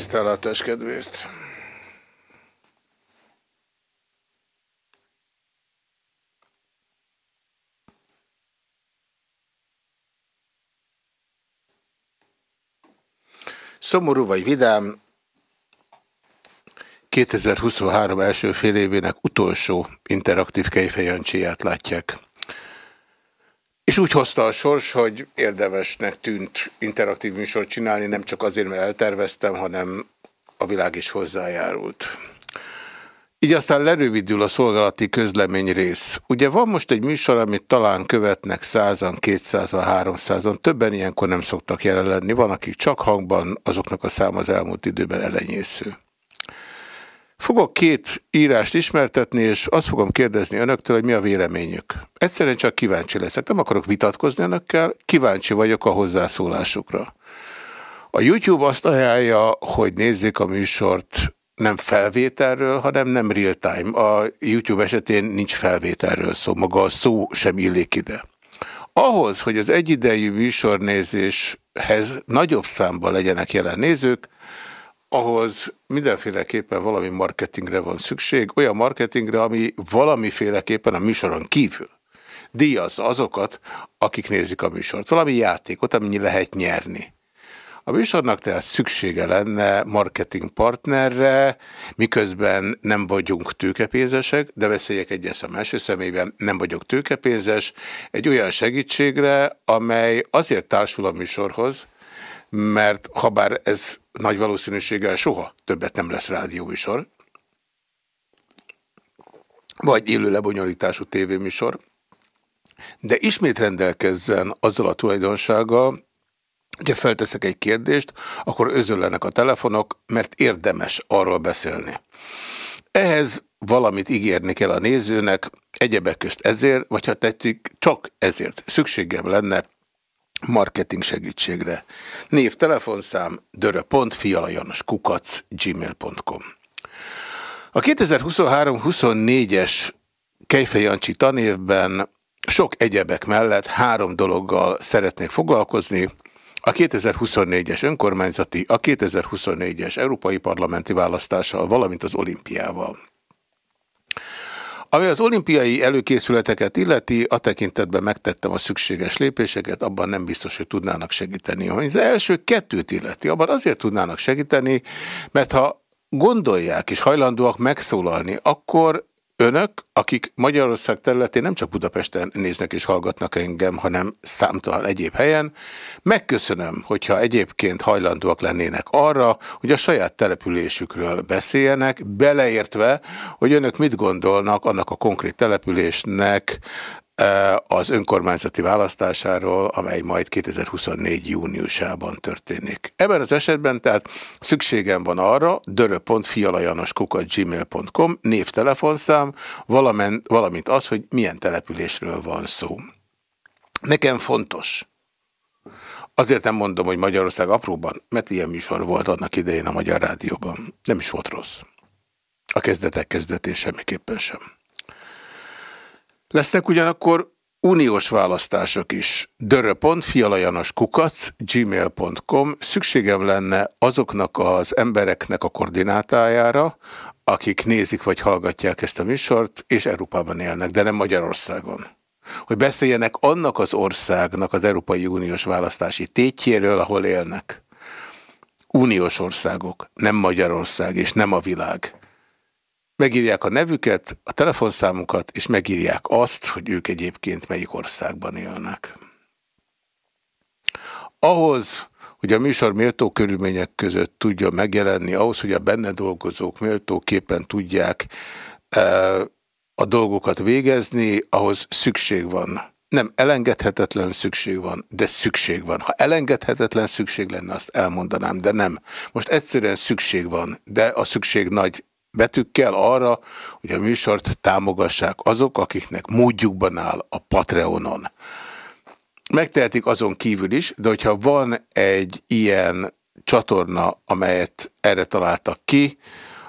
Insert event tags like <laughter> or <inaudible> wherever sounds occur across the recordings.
Tisztellátás kedvéért. Szomorú vagy vidám, 2023 első fél évének utolsó interaktív kejfejancsiját látják. És úgy hozta a sors, hogy érdemesnek tűnt interaktív műsort csinálni, nem csak azért, mert elterveztem, hanem a világ is hozzájárult. Így aztán lerövidül a szolgálati közlemény rész. Ugye van most egy műsor, amit talán követnek százan, kétszázan, háromszázan, többen ilyenkor nem szoktak jelen lenni. Van, akik csak hangban, azoknak a szám az elmúlt időben elenyésző. Fogok két írást ismertetni, és azt fogom kérdezni önöktől, hogy mi a véleményük. Egyszerűen csak kíváncsi leszek. Nem akarok vitatkozni önökkel, kíváncsi vagyok a hozzászólásukra. A YouTube azt ajánlja, hogy nézzék a műsort nem felvételről, hanem nem real time. A YouTube esetén nincs felvételről szó, maga a szó sem illik ide. Ahhoz, hogy az egyidejű műsornézéshez nagyobb számban legyenek jelen nézők, ahhoz mindenféleképpen valami marketingre van szükség, olyan marketingre, ami valamiféleképpen a műsoron kívül díjaz azokat, akik nézik a műsort. Valami játékot, amennyi lehet nyerni. A műsornak tehát szüksége lenne marketing partnerre, miközben nem vagyunk tőkepénzesek, de beszéljek egy eszem első személyben, nem vagyok tőkepénzes, egy olyan segítségre, amely azért társul a műsorhoz, mert ha bár ez nagy valószínűséggel soha többet nem lesz rádióműsor, vagy élő lebonyolítású tévéműsor, de ismét rendelkezzen azzal a tulajdonsággal, hogyha felteszek egy kérdést, akkor özöllenek a telefonok, mert érdemes arról beszélni. Ehhez valamit ígérni kell a nézőnek, egyebek közt ezért, vagy ha tetszik, csak ezért szükségem lenne marketing segítségre. Név, telefonszám, kukac, gmail.com A 2023-24-es Kejfej Jancsi tanévben sok egyebek mellett három dologgal szeretnék foglalkozni. A 2024-es önkormányzati, a 2024-es európai parlamenti választással, valamint az olimpiával. Ami az olimpiai előkészületeket illeti, a tekintetben megtettem a szükséges lépéseket, abban nem biztos, hogy tudnának segíteni. Hogy az első kettőt illeti, abban azért tudnának segíteni, mert ha gondolják és hajlandóak megszólalni, akkor Önök, akik Magyarország területén nem csak Budapesten néznek és hallgatnak engem, hanem számtalan egyéb helyen, megköszönöm, hogyha egyébként hajlandóak lennének arra, hogy a saját településükről beszéljenek, beleértve, hogy önök mit gondolnak annak a konkrét településnek az önkormányzati választásáról, amely majd 2024. júniusában történik. Ebben az esetben tehát szükségem van arra, dörö.fialajanoskukat.gmail.com névtelefonszám, valamint az, hogy milyen településről van szó. Nekem fontos. Azért nem mondom, hogy Magyarország apróban, mert ilyen műsor volt annak idején a Magyar Rádióban. Nem is volt rossz. A kezdetek kezdetén semmiképpen sem. Lesznek ugyanakkor uniós választások is. kukac gmail.com Szükségem lenne azoknak az embereknek a koordinátájára, akik nézik vagy hallgatják ezt a műsort, és Európában élnek, de nem Magyarországon. Hogy beszéljenek annak az országnak az Európai Uniós választási tétjéről, ahol élnek. Uniós országok, nem Magyarország és nem a világ. Megírják a nevüket, a telefonszámukat, és megírják azt, hogy ők egyébként melyik országban élnek. Ahhoz, hogy a műsor méltó körülmények között tudja megjelenni, ahhoz, hogy a benne dolgozók méltóképpen tudják e, a dolgokat végezni, ahhoz szükség van. Nem elengedhetetlen szükség van, de szükség van. Ha elengedhetetlen szükség lenne, azt elmondanám, de nem. Most egyszerűen szükség van, de a szükség nagy betűkkel arra, hogy a műsort támogassák azok, akiknek módjukban áll a Patreonon. Megtehetik azon kívül is, de hogyha van egy ilyen csatorna, amelyet erre találtak ki,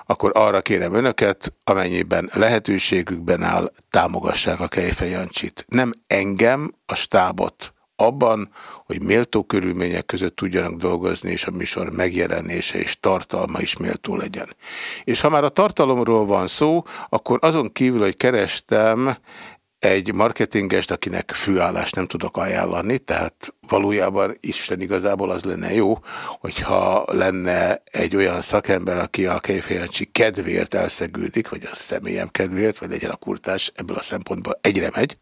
akkor arra kérem önöket, amennyiben lehetőségükben áll, támogassák a Kejfej Jancsit. Nem engem, a stábot, abban, hogy méltó körülmények között tudjanak dolgozni, és a műsor megjelenése és tartalma is méltó legyen. És ha már a tartalomról van szó, akkor azon kívül, hogy kerestem egy marketingest, akinek főállást nem tudok ajánlani, tehát valójában Isten igazából az lenne jó, hogyha lenne egy olyan szakember, aki a Kejfejancsi kedvéért elszegődik, vagy a személyem kedvéért, vagy legyen a kurtás, ebből a szempontból egyre megy.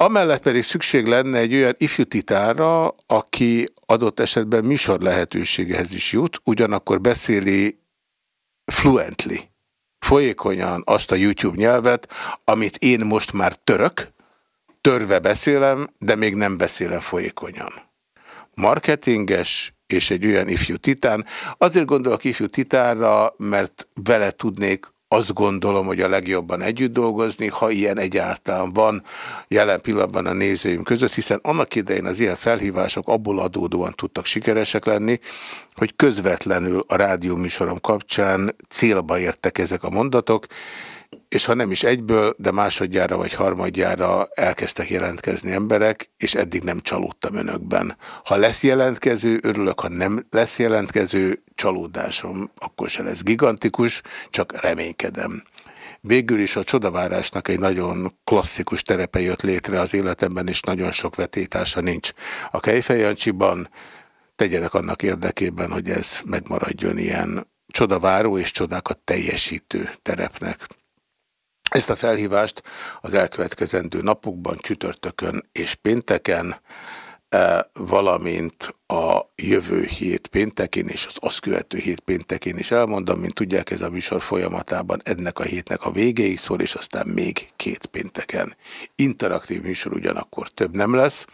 Amellett pedig szükség lenne egy olyan ifjú titára, aki adott esetben műsor lehetőségehez is jut, ugyanakkor beszéli fluently folyékonyan azt a YouTube nyelvet, amit én most már török, törve beszélem, de még nem beszélem folyékonyan. Marketinges és egy olyan ifjú titán. Azért gondolok ifjú titánra, mert vele tudnék azt gondolom, hogy a legjobban együtt dolgozni, ha ilyen egyáltalán van jelen pillanatban a nézőim között, hiszen annak idején az ilyen felhívások abból adódóan tudtak sikeresek lenni, hogy közvetlenül a rádió műsorom kapcsán célba értek ezek a mondatok, és ha nem is egyből, de másodjára vagy harmadjára elkezdtek jelentkezni emberek, és eddig nem csalódtam önökben. Ha lesz jelentkező, örülök, ha nem lesz jelentkező, csalódásom akkor se lesz gigantikus, csak reménykedem. Végül is a csodavárásnak egy nagyon klasszikus terepe jött létre az életemben, és nagyon sok vetétása nincs. A Kejfejancsiban tegyenek annak érdekében, hogy ez megmaradjon ilyen csodaváró és csodákat teljesítő terepnek. Ezt a felhívást az elkövetkezendő napokban, csütörtökön és pénteken, e, valamint a jövő hét péntekén és az azt követő hét péntekén is elmondom, mint tudják ez a műsor folyamatában ennek a hétnek a végéig szól, és aztán még két pénteken. Interaktív műsor ugyanakkor több nem lesz.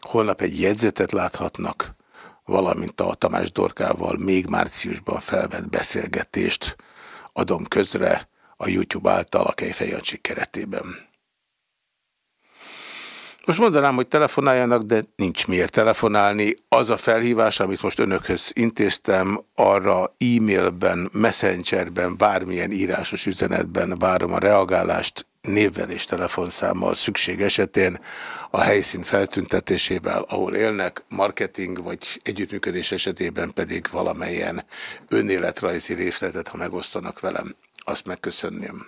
Holnap egy jegyzetet láthatnak, valamint a Tamás Dorkával még márciusban felvett beszélgetést adom közre, a YouTube által a Kejfejancsi keretében. Most mondanám, hogy telefonáljanak, de nincs miért telefonálni. Az a felhívás, amit most önökhöz intéztem, arra e-mailben, messengerben, bármilyen írásos üzenetben várom a reagálást, névvel és telefonszámmal szükség esetén a helyszín feltüntetésével, ahol élnek, marketing vagy együttműködés esetében pedig valamelyen önéletrajzi részletet, ha megosztanak velem azt megköszönném.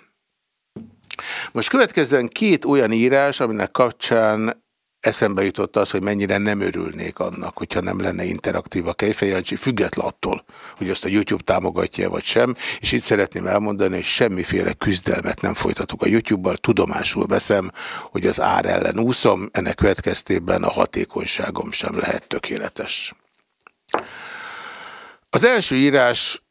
Most következzen két olyan írás, aminek kapcsán eszembe jutott az, hogy mennyire nem örülnék annak, hogyha nem lenne interaktív a Kejfejancsi, független attól, hogy azt a YouTube támogatja vagy sem, és itt szeretném elmondani, hogy semmiféle küzdelmet nem folytatok a YouTube-bal, tudomásul veszem, hogy az ár ellen úszom, ennek következtében a hatékonyságom sem lehet tökéletes. Az első írás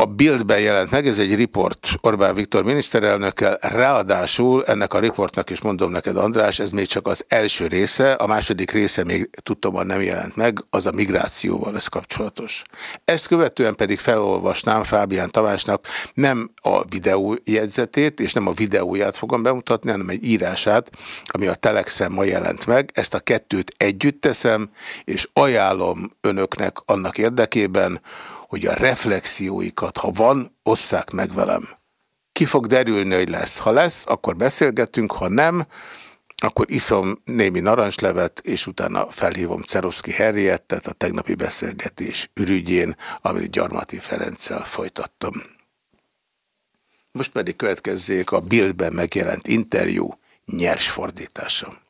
a Bildben jelent meg, ez egy riport Orbán Viktor miniszterelnökkel, ráadásul ennek a riportnak is mondom neked András, ez még csak az első része, a második része még tudtommal nem jelent meg, az a migrációval lesz kapcsolatos. Ezt követően pedig felolvasnám Fábián Tamásnak nem a videójegyzetét, és nem a videóját fogom bemutatni, hanem egy írását, ami a Telexen ma jelent meg. Ezt a kettőt együtt teszem, és ajánlom önöknek annak érdekében, hogy a reflexióikat, ha van, osszák meg velem. Ki fog derülni, hogy lesz. Ha lesz, akkor beszélgetünk, ha nem, akkor iszom némi narancslevet, és utána felhívom Ceroszki Herriettet a tegnapi beszélgetés ürügyén, amit Gyarmati Ferenccel folytattam. Most pedig következzék a Bildben megjelent interjú nyers fordítása.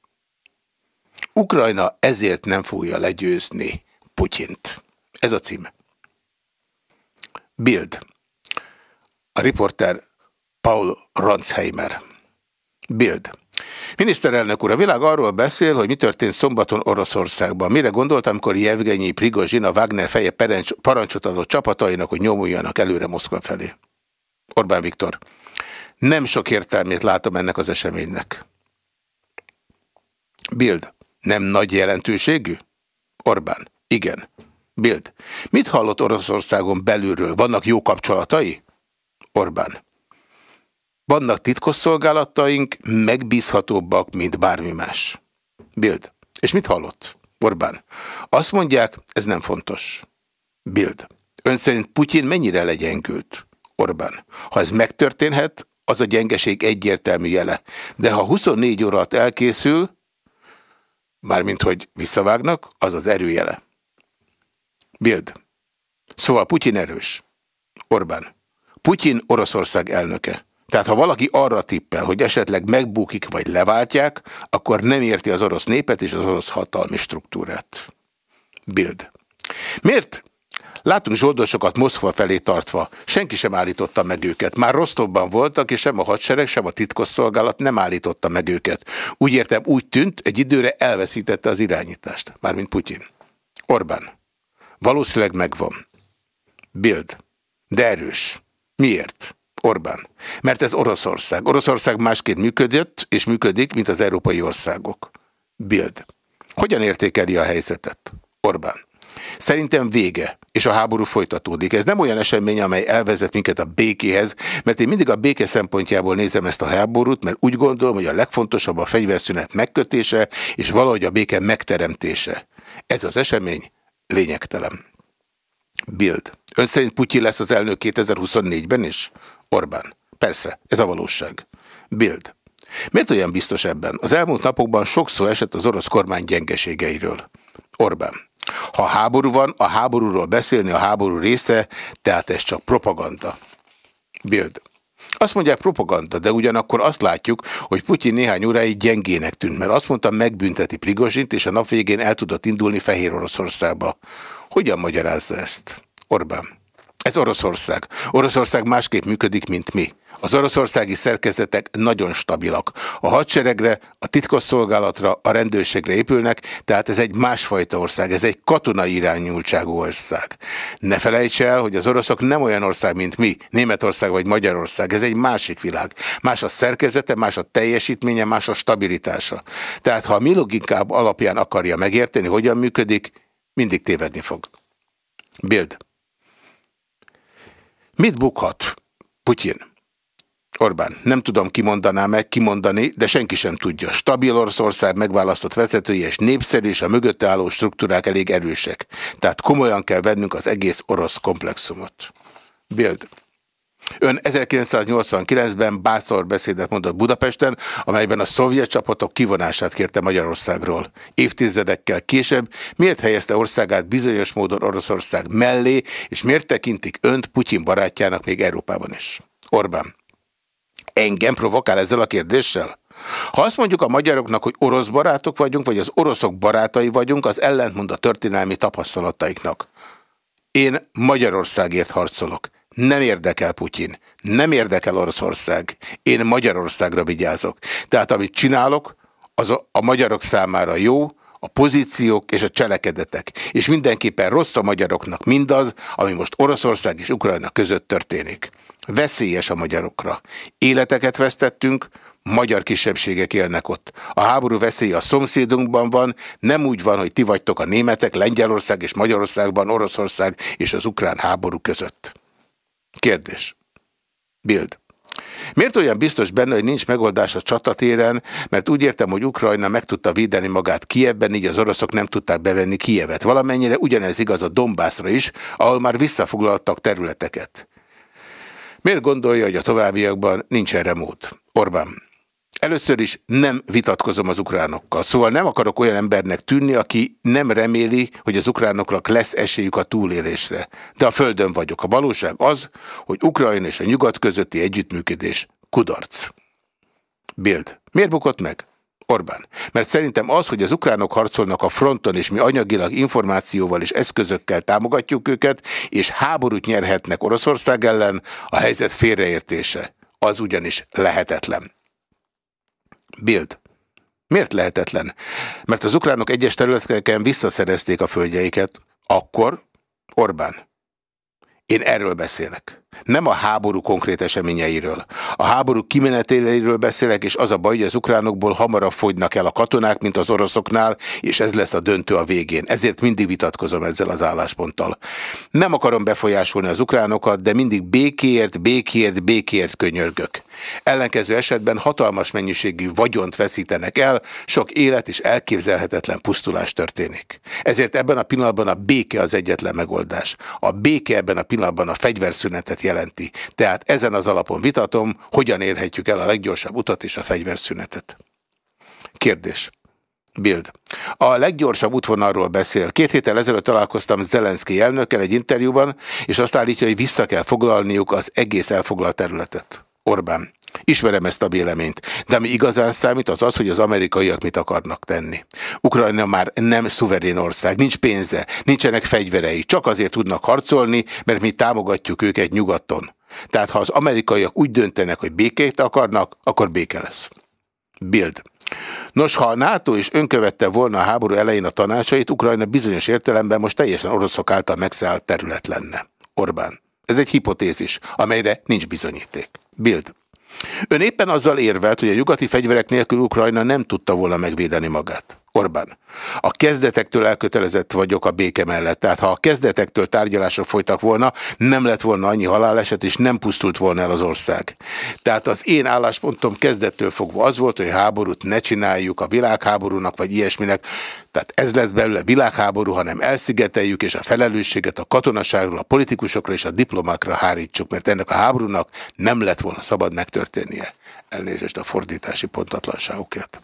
Ukrajna ezért nem fogja legyőzni Putyint. Ez a címe. Bild. A riporter Paul Ronsheimer. Bild. Miniszterelnök úr, a világ arról beszél, hogy mi történt szombaton Oroszországban. Mire gondolt, amikor Jevgenyi Prigozsin, a Wagner feje parancsot adott csapatainak, hogy nyomuljanak előre Moszkva felé? Orbán Viktor. Nem sok értelmét látom ennek az eseménynek. Bild. Nem nagy jelentőségű? Orbán. Igen. Bild. Mit hallott Oroszországon belülről? Vannak jó kapcsolatai? Orbán. Vannak titkosszolgálataink megbízhatóbbak, mint bármi más. Bild. És mit hallott? Orbán. Azt mondják, ez nem fontos. Bild. Ön szerint Putyin mennyire legyengült? Orbán. Ha ez megtörténhet, az a gyengeség egyértelmű jele. De ha 24 óra alatt elkészül, mármint hogy visszavágnak, az az erőjele. Bild. Szóval Putyin erős. Orbán. Putyin Oroszország elnöke. Tehát ha valaki arra tippel, hogy esetleg megbukik vagy leváltják, akkor nem érti az orosz népet és az orosz hatalmi struktúrát. Bild. Miért? Látunk zsoldosokat Moszkva felé tartva. Senki sem állította meg őket. Már Rostovban voltak, és sem a hadsereg, sem a titkosszolgálat nem állította meg őket. Úgy értem, úgy tűnt, egy időre elveszítette az irányítást. Mármint Putyin. Orbán. Valószínűleg megvan. Bild. De erős. Miért? Orbán. Mert ez Oroszország. Oroszország másként működött, és működik, mint az európai országok. Bild. Hogyan értékeli a helyzetet? Orbán. Szerintem vége, és a háború folytatódik. Ez nem olyan esemény, amely elvezet minket a békéhez, mert én mindig a béke szempontjából nézem ezt a háborút, mert úgy gondolom, hogy a legfontosabb a fegyverszünet megkötése, és valahogy a béke megteremtése. Ez az esemény lényegtelen. Bild. Ön szerint Putyin lesz az elnök 2024-ben is? Orbán. Persze, ez a valóság. Bild. Miért olyan biztos ebben? Az elmúlt napokban sokszor esett az orosz kormány gyengeségeiről. Orbán. Ha háború van, a háborúról beszélni a háború része, tehát ez csak propaganda. Bild. Azt mondják propaganda, de ugyanakkor azt látjuk, hogy Putyin néhány óráig gyengének tűnt, mert azt mondta, megbünteti Prigozsint, és a nap végén el tudott indulni Fehér Oroszországba. Hogyan magyarázza ezt? Orbán. Ez Oroszország. Oroszország másképp működik, mint mi. Az oroszországi szerkezetek nagyon stabilak. A hadseregre, a titkosszolgálatra, a rendőrségre épülnek, tehát ez egy másfajta ország, ez egy katonai irányultságú ország. Ne felejts el, hogy az oroszok nem olyan ország, mint mi, Németország vagy Magyarország, ez egy másik világ. Más a szerkezete, más a teljesítménye, más a stabilitása. Tehát ha a mi logikább alapján akarja megérteni, hogyan működik, mindig tévedni fog. Bild. Mit bukhat Putyin? Orbán, nem tudom kimondaná meg, kimondani, de senki sem tudja. Stabil Oroszország megválasztott vezetője és népszerű, és a mögötte álló struktúrák elég erősek. Tehát komolyan kell vennünk az egész orosz komplexumot. Bild. Ön 1989-ben bászor beszédet mondott Budapesten, amelyben a szovjet csapatok kivonását kérte Magyarországról. Évtizedekkel később miért helyezte országát bizonyos módon Oroszország mellé, és miért tekintik önt Putyin barátjának még Európában is? Orbán. Engem provokál ezzel a kérdéssel? Ha azt mondjuk a magyaroknak, hogy orosz barátok vagyunk, vagy az oroszok barátai vagyunk, az ellentmond a történelmi tapasztalataiknak. Én Magyarországért harcolok. Nem érdekel Putyin, nem érdekel Oroszország. Én Magyarországra vigyázok. Tehát amit csinálok, az a, a magyarok számára jó, a pozíciók és a cselekedetek. És mindenképpen rossz a magyaroknak mindaz, ami most Oroszország és Ukrajna között történik. Veszélyes a magyarokra. Életeket vesztettünk, magyar kisebbségek élnek ott. A háború veszélye a szomszédunkban van, nem úgy van, hogy ti vagytok a németek, Lengyelország és Magyarországban, Oroszország és az ukrán háború között. Kérdés. Bild. Miért olyan biztos benne, hogy nincs megoldás a csatatéren, mert úgy értem, hogy Ukrajna meg tudta védeni magát Kievben, így az oroszok nem tudták bevenni Kievet. Valamennyire ugyanez igaz a Dombászra is, ahol már visszafoglaltak területeket. Miért gondolja, hogy a továbbiakban nincs erre mód? Orbán. Először is nem vitatkozom az ukránokkal. Szóval nem akarok olyan embernek tűnni, aki nem reméli, hogy az ukránoknak lesz esélyük a túlélésre. De a földön vagyok. A valóság az, hogy Ukrajna és a nyugat közötti együttműködés kudarc. Bild. Miért bukott meg? Orbán. Mert szerintem az, hogy az ukránok harcolnak a fronton, és mi anyagilag információval és eszközökkel támogatjuk őket, és háborút nyerhetnek Oroszország ellen, a helyzet félreértése. Az ugyanis lehetetlen. Bild. Miért lehetetlen? Mert az ukránok egyes területeken visszaszerezték a földjeiket. Akkor Orbán. Én erről beszélek. Nem a háború konkrét eseményeiről. A háború kimenetéleiről beszélek, és az a baj, hogy az ukránokból hamarabb fogynak el a katonák, mint az oroszoknál, és ez lesz a döntő a végén. Ezért mindig vitatkozom ezzel az állásponttal. Nem akarom befolyásolni az ukránokat, de mindig békéért, békéért, békéért könyörgök. Ellenkező esetben hatalmas mennyiségű vagyont veszítenek el, sok élet és elképzelhetetlen pusztulás történik. Ezért ebben a pillanatban a béke az egyetlen megoldás. A béke ebben a pillanatban a fegyverszünetet jelenti. Tehát ezen az alapon vitatom, hogyan érhetjük el a leggyorsabb utat és a fegyverszünetet. Kérdés. Bild. A leggyorsabb útvonalról beszél. Két héttel ezelőtt találkoztam Zelenszky elnökkel egy interjúban, és azt állítja, hogy vissza kell foglalniuk az egész elfoglalt területet. Orbán. Ismerem ezt a véleményt, de ami igazán számít az az, hogy az amerikaiak mit akarnak tenni. Ukrajna már nem szuverén ország, nincs pénze, nincsenek fegyverei, csak azért tudnak harcolni, mert mi támogatjuk őket nyugaton. Tehát ha az amerikaiak úgy döntenek, hogy békét akarnak, akkor béke lesz. Bild. Nos, ha a NATO is önkövette volna a háború elején a tanácsait, Ukrajna bizonyos értelemben most teljesen oroszok által megszállt terület lenne. Orbán. Ez egy hipotézis, amelyre nincs bizonyíték. Bild. Ön éppen azzal érvelt, hogy a nyugati fegyverek nélkül Ukrajna nem tudta volna megvédeni magát. Orbán. A kezdetektől elkötelezett vagyok a béke mellett. Tehát ha a kezdetektől tárgyalások folytak volna, nem lett volna annyi haláleset, és nem pusztult volna el az ország. Tehát az én álláspontom kezdettől fogva az volt, hogy háborút ne csináljuk a világháborúnak, vagy ilyesminek. Tehát ez lesz belőle világháború, hanem elszigeteljük, és a felelősséget a katonaságról, a politikusokra és a diplomákra hárítsuk, mert ennek a háborúnak nem lett volna szabad megtörténnie. Elnézést a fordítási pontatlanságokért.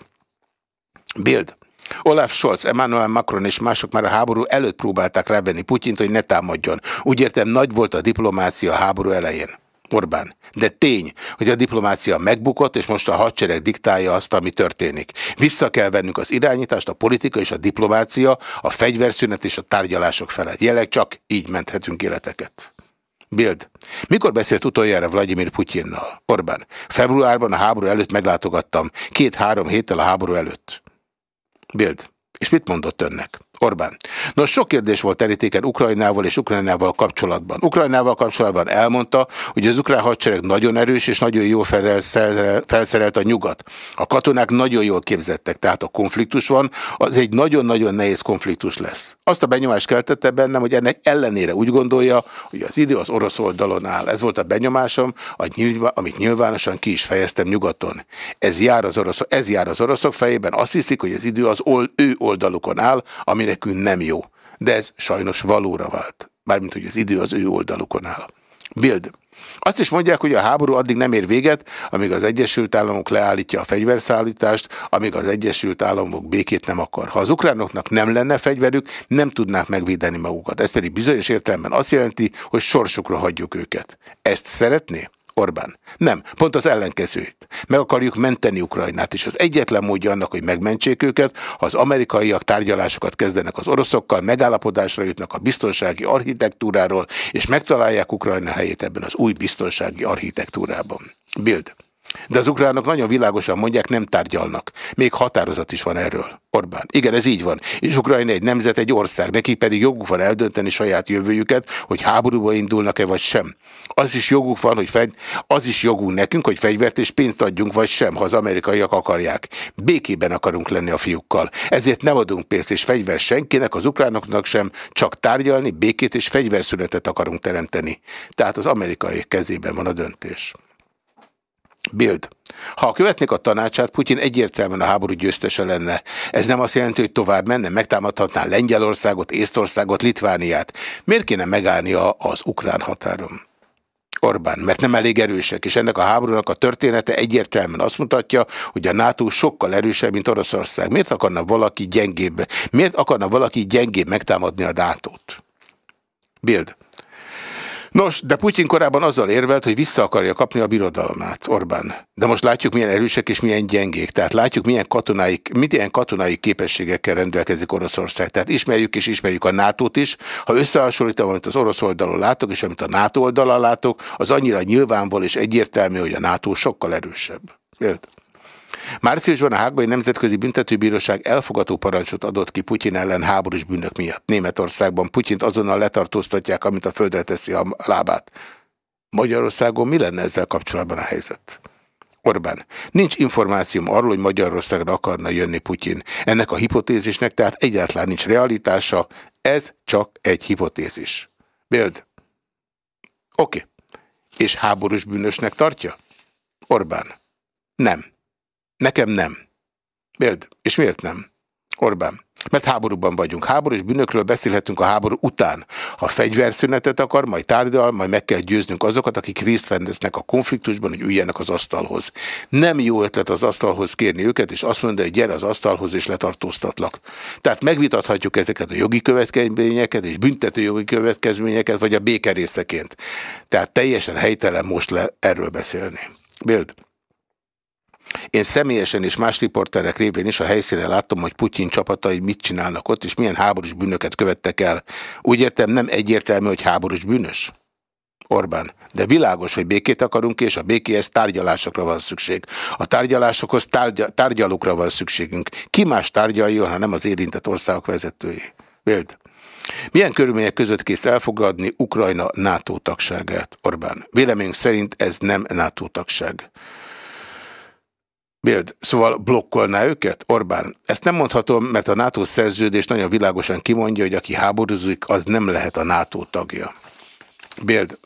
Bild. Olaf Scholz, Emmanuel Macron és mások már a háború előtt próbálták rávenni Putyint, hogy ne támadjon. Úgy értem, nagy volt a diplomácia a háború elején. Orbán. De tény, hogy a diplomácia megbukott, és most a hadsereg diktálja azt, ami történik. Vissza kell vennünk az irányítást, a politika és a diplomácia, a fegyverszünet és a tárgyalások felett. Jelek csak így menthetünk életeket. Bild. Mikor beszélt utoljára Vladimir Putyinnal? Orbán. Februárban a háború előtt meglátogattam. Két-három héttel a háború előtt. Bild. És mit mondott önnek? Orbán. Nos, sok kérdés volt terítéken Ukrajnával és Ukrajnával kapcsolatban. Ukrajnával kapcsolatban elmondta, hogy az ukrán hadsereg nagyon erős és nagyon jól felszerelt a nyugat. A katonák nagyon jól képzettek, tehát a konfliktus van, az egy nagyon-nagyon nehéz konfliktus lesz. Azt a benyomást keltette bennem, hogy ennek ellenére úgy gondolja, hogy az idő az orosz oldalon áll. Ez volt a benyomásom, amit nyilvánosan ki is fejeztem nyugaton. Ez jár az, orosz, ez jár az oroszok fejében, azt hiszik, hogy az idő az ő oldalukon áll, ami nekünk nem jó. De ez sajnos valóra vált. Mármint, hogy az idő az ő oldalukon áll. Bild. Azt is mondják, hogy a háború addig nem ér véget, amíg az Egyesült Államok leállítja a fegyverszállítást, amíg az Egyesült Államok békét nem akar. Ha az ukránoknak nem lenne fegyverük, nem tudnák megvédeni magukat. Ez pedig bizonyos értelemben azt jelenti, hogy sorsukra hagyjuk őket. Ezt szeretné? Orbán. Nem, pont az ellenkezőjét. Meg akarjuk menteni Ukrajnát, és az egyetlen módja annak, hogy megmentsék őket, ha az amerikaiak tárgyalásokat kezdenek az oroszokkal, megállapodásra jutnak a biztonsági architektúráról, és megtalálják Ukrajna helyét ebben az új biztonsági architektúrában. Bild. De az ukránok nagyon világosan mondják, nem tárgyalnak. Még határozat is van erről. Orbán. Igen, ez így van. És Ukrajna egy nemzet, egy ország. Nekik pedig joguk van eldönteni saját jövőjüket, hogy háborúba indulnak-e vagy sem. Az is joguk van, hogy fegy... az is jogunk nekünk, hogy fegyvert és pénzt adjunk vagy sem, ha az amerikaiak akarják. Békében akarunk lenni a fiúkkal. Ezért nem adunk pénzt és fegyver senkinek, az ukránoknak sem, csak tárgyalni, békét és fegyverszünetet akarunk teremteni. Tehát az amerikai kezében van a döntés. Bild. Ha követnék a tanácsát, Putyin egyértelműen a háború győztese lenne. Ez nem azt jelenti, hogy tovább menne, megtámadhatná Lengyelországot, Észtországot, Litvániát. Miért kéne megállnia az ukrán határon? Orbán, mert nem elég erősek, és ennek a háborúnak a története egyértelműen azt mutatja, hogy a NATO sokkal erősebb, mint Oroszország. Miért akarna valaki gyengébb? Miért akarna valaki gyengébb megtámadni a dátót? Bild. Nos, de Putyin korábban azzal érvelt, hogy vissza akarja kapni a birodalmát, Orbán. De most látjuk, milyen erősek és milyen gyengék. Tehát látjuk, milyen katonai, mit ilyen katonai képességekkel rendelkezik Oroszország. Tehát ismerjük és ismerjük a NATO-t is. Ha összehasonlítom, amit az orosz oldalon látok, és amit a NATO oldalon látok, az annyira nyilvánval és egyértelmű, hogy a NATO sokkal erősebb. Érted? Márciusban a Hágai Nemzetközi Büntetőbíróság elfogató parancsot adott ki Putyin ellen háborús bűnök miatt. Németországban Putyint azonnal letartóztatják, amit a földre teszi a lábát. Magyarországon mi lenne ezzel kapcsolatban a helyzet? Orbán. Nincs információm arról, hogy Magyarországra akarna jönni Putyin. Ennek a hipotézisnek tehát egyáltalán nincs realitása, ez csak egy hipotézis. Bild. Oké. Okay. És háborús bűnösnek tartja? Orbán. Nem. Nekem nem. Bild. És miért nem? Orbán. Mert háborúban vagyunk. Háborús bűnökről beszélhetünk a háború után. Ha fegyverszünetet akar, majd tárgyal, majd meg kell győznünk azokat, akik részt vesznek a konfliktusban, hogy üljenek az asztalhoz. Nem jó ötlet az asztalhoz kérni őket, és azt mondani, hogy gyere az asztalhoz, és letartóztatlak. Tehát megvitathatjuk ezeket a jogi következményeket, és büntető jogi következményeket, vagy a békerészeként. Tehát teljesen helytelen most le erről beszélni. Bild. Én személyesen és más riporterek révén is a helyszínen láttam, hogy Putyin csapatai mit csinálnak ott, és milyen háborús bűnöket követtek el. Úgy értem, nem egyértelmű, hogy háborús bűnös? Orbán. De világos, hogy békét akarunk, és a békéhez tárgyalásokra van szükség. A tárgyalásokhoz tárgy tárgyalókra van szükségünk. Ki más tárgyaljon, ha nem az érintett országok vezetői? Bild. Milyen körülmények között kész elfogadni Ukrajna NATO tagságát, Orbán? Véleményünk szerint ez nem NATO tagság. Bild, szóval blokkolná őket? Orbán, ezt nem mondhatom, mert a NATO szerződés nagyon világosan kimondja, hogy aki háborúzik, az nem lehet a NATO tagja. Bild,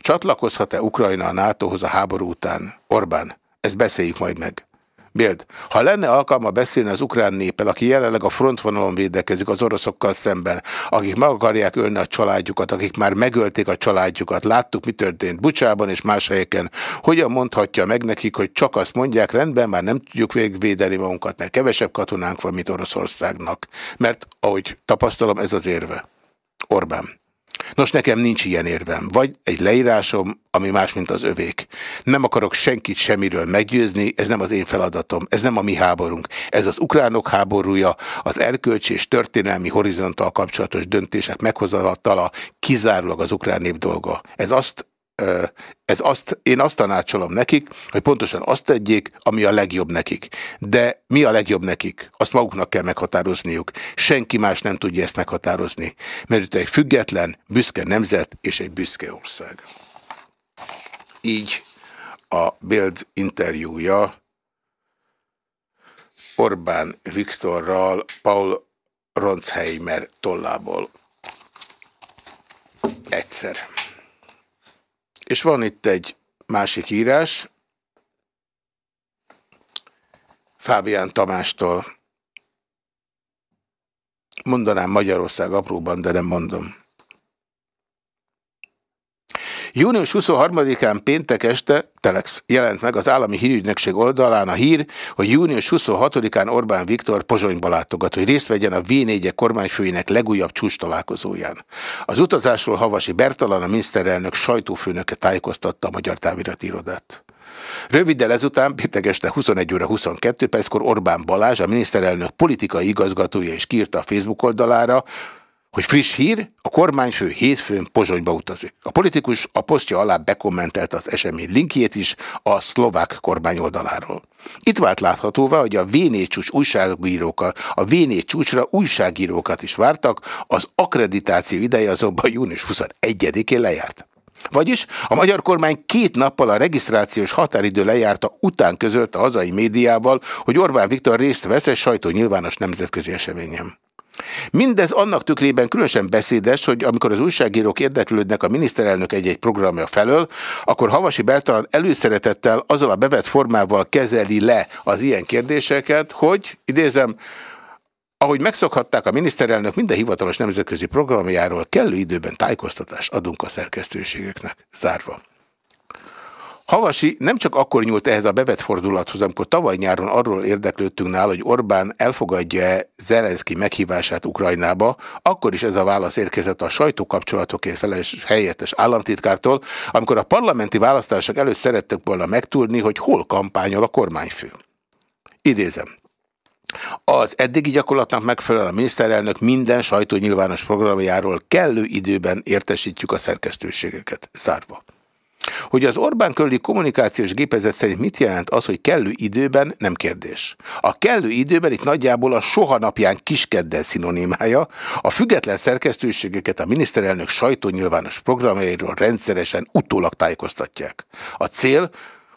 csatlakozhat-e Ukrajna a NATO-hoz a háború után? Orbán, ezt beszéljük majd meg. Bild, ha lenne alkalma beszélni az ukrán népel, aki jelenleg a frontvonalon védekezik az oroszokkal szemben, akik meg akarják ölni a családjukat, akik már megölték a családjukat, láttuk, mi történt Bucsában és más helyeken, hogyan mondhatja meg nekik, hogy csak azt mondják, rendben, már nem tudjuk végvédeni magunkat, mert kevesebb katonánk van, mint Oroszországnak. Mert, ahogy tapasztalom, ez az érve. Orbán. Nos, nekem nincs ilyen érvem. Vagy egy leírásom, ami más, mint az övék. Nem akarok senkit semmiről meggyőzni, ez nem az én feladatom, ez nem a mi háborunk. Ez az ukránok háborúja, az erkölcsi és történelmi horizonttal kapcsolatos döntések meghozatala kizárólag az ukrán nép dolga. Ez azt ez azt, én azt tanácsolom nekik, hogy pontosan azt tegyék, ami a legjobb nekik. De mi a legjobb nekik? Azt maguknak kell meghatározniuk. Senki más nem tudja ezt meghatározni. Mert itt egy független, büszke nemzet és egy büszke ország. Így a Bild interjúja Orbán Viktorral, Paul Ronsheimer tollából. Egyszer. És van itt egy másik írás, Fábián Tamástól. Mondanám Magyarország apróban, de nem mondom. Június 23-án péntek este Telex jelent meg az állami hírügynökség oldalán a hír, hogy június 26-án Orbán Viktor Pozsonyba látogat, hogy részt vegyen a v 4 kormányfőinek legújabb csúcs találkozóján. Az utazásról Havasi Bertalan, a miniszterelnök sajtófőnöke tájékoztatta a Magyar Távirati Irodát. Röviddel ezután, péntek este 21 óra 22 perckor Orbán Balázs, a miniszterelnök politikai igazgatója is kírta a Facebook oldalára, hogy friss hír, a kormányfő hétfőn Pozsonyba utazik. A politikus a posztja alá bekommentelt az esemény linkjét is a szlovák kormány oldaláról. Itt vált láthatóvá, hogy a v csúcs újságírókat, a v csúcsra újságírókat is vártak, az akkreditáció ideje azonban június 21-én lejárt. Vagyis a magyar kormány két nappal a regisztrációs határidő lejárta után közölte a hazai médiával, hogy Orbán Viktor részt vesz egy sajtó nyilvános nemzetközi eseményen. Mindez annak tükrében különösen beszédes, hogy amikor az újságírók érdeklődnek a miniszterelnök egy-egy programja felől, akkor Havasi Bertalan előszeretettel azzal a bevett formával kezeli le az ilyen kérdéseket, hogy, idézem, ahogy megszokhatták a miniszterelnök minden hivatalos nemzetközi programjáról, kellő időben tájékoztatást adunk a szerkesztőségeknek. Zárva. Havasi nem csak akkor nyúlt ehhez a bevett fordulathoz, amikor tavaly nyáron arról érdeklődtünk nál, hogy Orbán elfogadja Zelenszky meghívását Ukrajnába, akkor is ez a válasz érkezett a sajtókapcsolatokért felelős helyettes államtitkártól, amikor a parlamenti választások előtt szerettek volna megtudni, hogy hol kampányol a kormányfő. Idézem. Az eddigi gyakorlatnak megfelelően a miniszterelnök minden sajtónyilvános programjáról kellő időben értesítjük a szerkesztőségeket. Zárva. Hogy az Orbán körüli kommunikációs gépezet szerint mit jelent az, hogy kellő időben, nem kérdés. A kellő időben itt nagyjából a soha napján kiskedden szinonimája, a független szerkesztőségeket a miniszterelnök sajtónyilvános programjairól rendszeresen utólag tájékoztatják. A cél,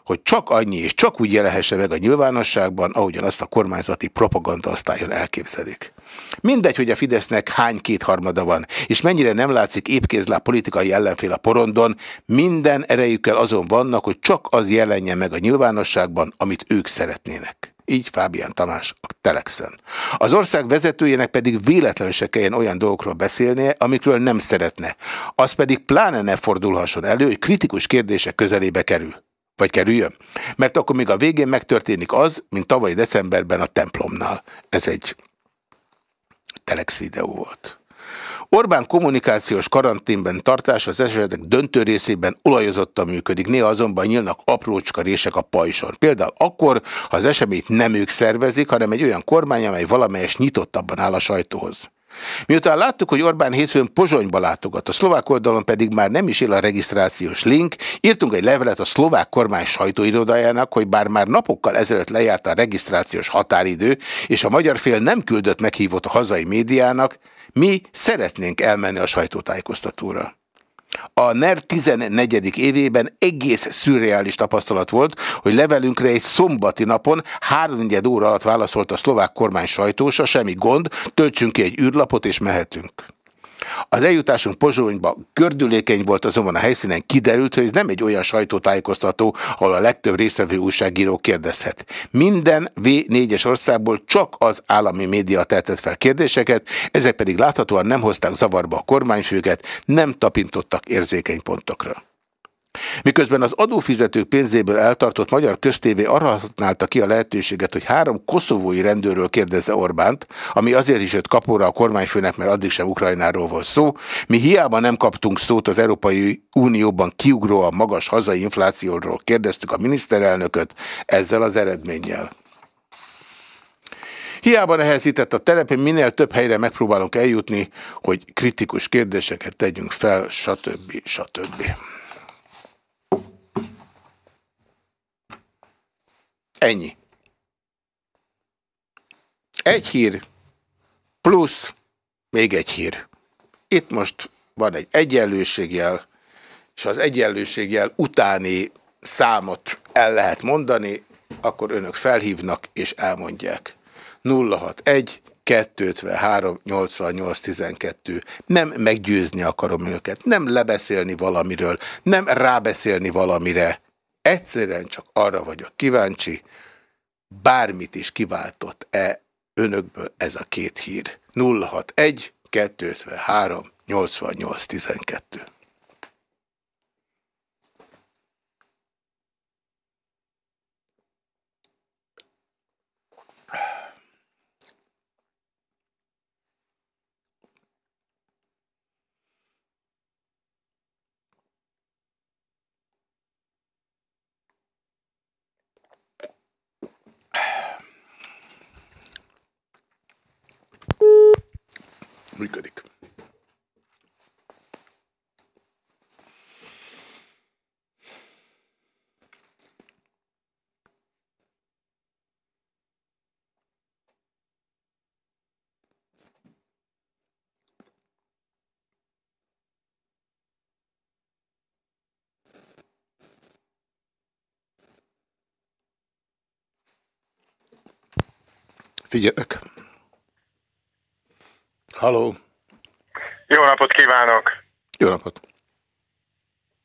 hogy csak annyi és csak úgy jelenhesse meg a nyilvánosságban, ahogyan azt a kormányzati propaganda osztályon elképzelik. Mindegy, hogy a Fidesznek hány kétharmada van, és mennyire nem látszik épkézlá politikai ellenfél a porondon, minden erejükkel azon vannak, hogy csak az jelenjen meg a nyilvánosságban, amit ők szeretnének. Így Fábián Tamás, a Telexen. Az ország vezetőjének pedig véletlenül se kelljen olyan dolgokról beszélnie, amikről nem szeretne. Az pedig pláne ne fordulhasson elő, hogy kritikus kérdések közelébe kerül. Vagy kerüljön. Mert akkor még a végén megtörténik az, mint tavaly decemberben a templomnál. Ez egy Telex videó volt. Orbán kommunikációs karanténben tartás az esetek döntő részében olajozottan működik, néha azonban nyílnak aprócska rések a pajson. Például akkor, ha az eseményt nem ők szervezik, hanem egy olyan kormány, amely valamelyes nyitottabban áll a sajtóhoz. Miután láttuk, hogy Orbán hétfőn Pozsonyba látogat, a szlovák oldalon pedig már nem is él a regisztrációs link, írtunk egy levelet a szlovák kormány sajtóirodájának, hogy bár már napokkal ezelőtt lejárt a regisztrációs határidő, és a magyar fél nem küldött meghívót a hazai médiának, mi szeretnénk elmenni a sajtótájékoztatóra. A NER 14. évében egész szürreális tapasztalat volt, hogy levelünkre egy szombati napon háromnegyed óra alatt válaszolt a szlovák kormány sajtósa, semmi gond, töltsünk ki egy űrlapot és mehetünk. Az eljutásunk Pozsonyba gördülékeny volt, azonban a helyszínen kiderült, hogy ez nem egy olyan sajtótájékoztató, ahol a legtöbb részvevő újságíró kérdezhet. Minden V4-es országból csak az állami média tehetett fel kérdéseket, ezek pedig láthatóan nem hozták zavarba a kormányfőket, nem tapintottak érzékeny pontokra. Miközben az adófizetők pénzéből eltartott magyar köztévé arra használta ki a lehetőséget, hogy három koszovói rendőrről kérdezze Orbánt, ami azért is jött kapóra a kormányfőnek, mert addig sem Ukrajnáról volt szó, mi hiába nem kaptunk szót az Európai Unióban kiugróan magas hazai inflációról kérdeztük a miniszterelnököt ezzel az eredménnyel. Hiába nehezített a terepen, minél több helyre megpróbálunk eljutni, hogy kritikus kérdéseket tegyünk fel, stb. stb. Ennyi. Egy hír, plusz még egy hír. Itt most van egy egyenlőségjel, és az egyenlőségjel utáni számot el lehet mondani, akkor önök felhívnak és elmondják. 061 253 88 12. Nem meggyőzni akarom önöket, nem lebeszélni valamiről, nem rábeszélni valamire, Egyszerűen csak arra vagyok kíváncsi, bármit is kiváltott-e önökből ez a két hír. 061 253 88 12. Működik. Figyelek. Halló. Jó napot kívánok. Jó napot.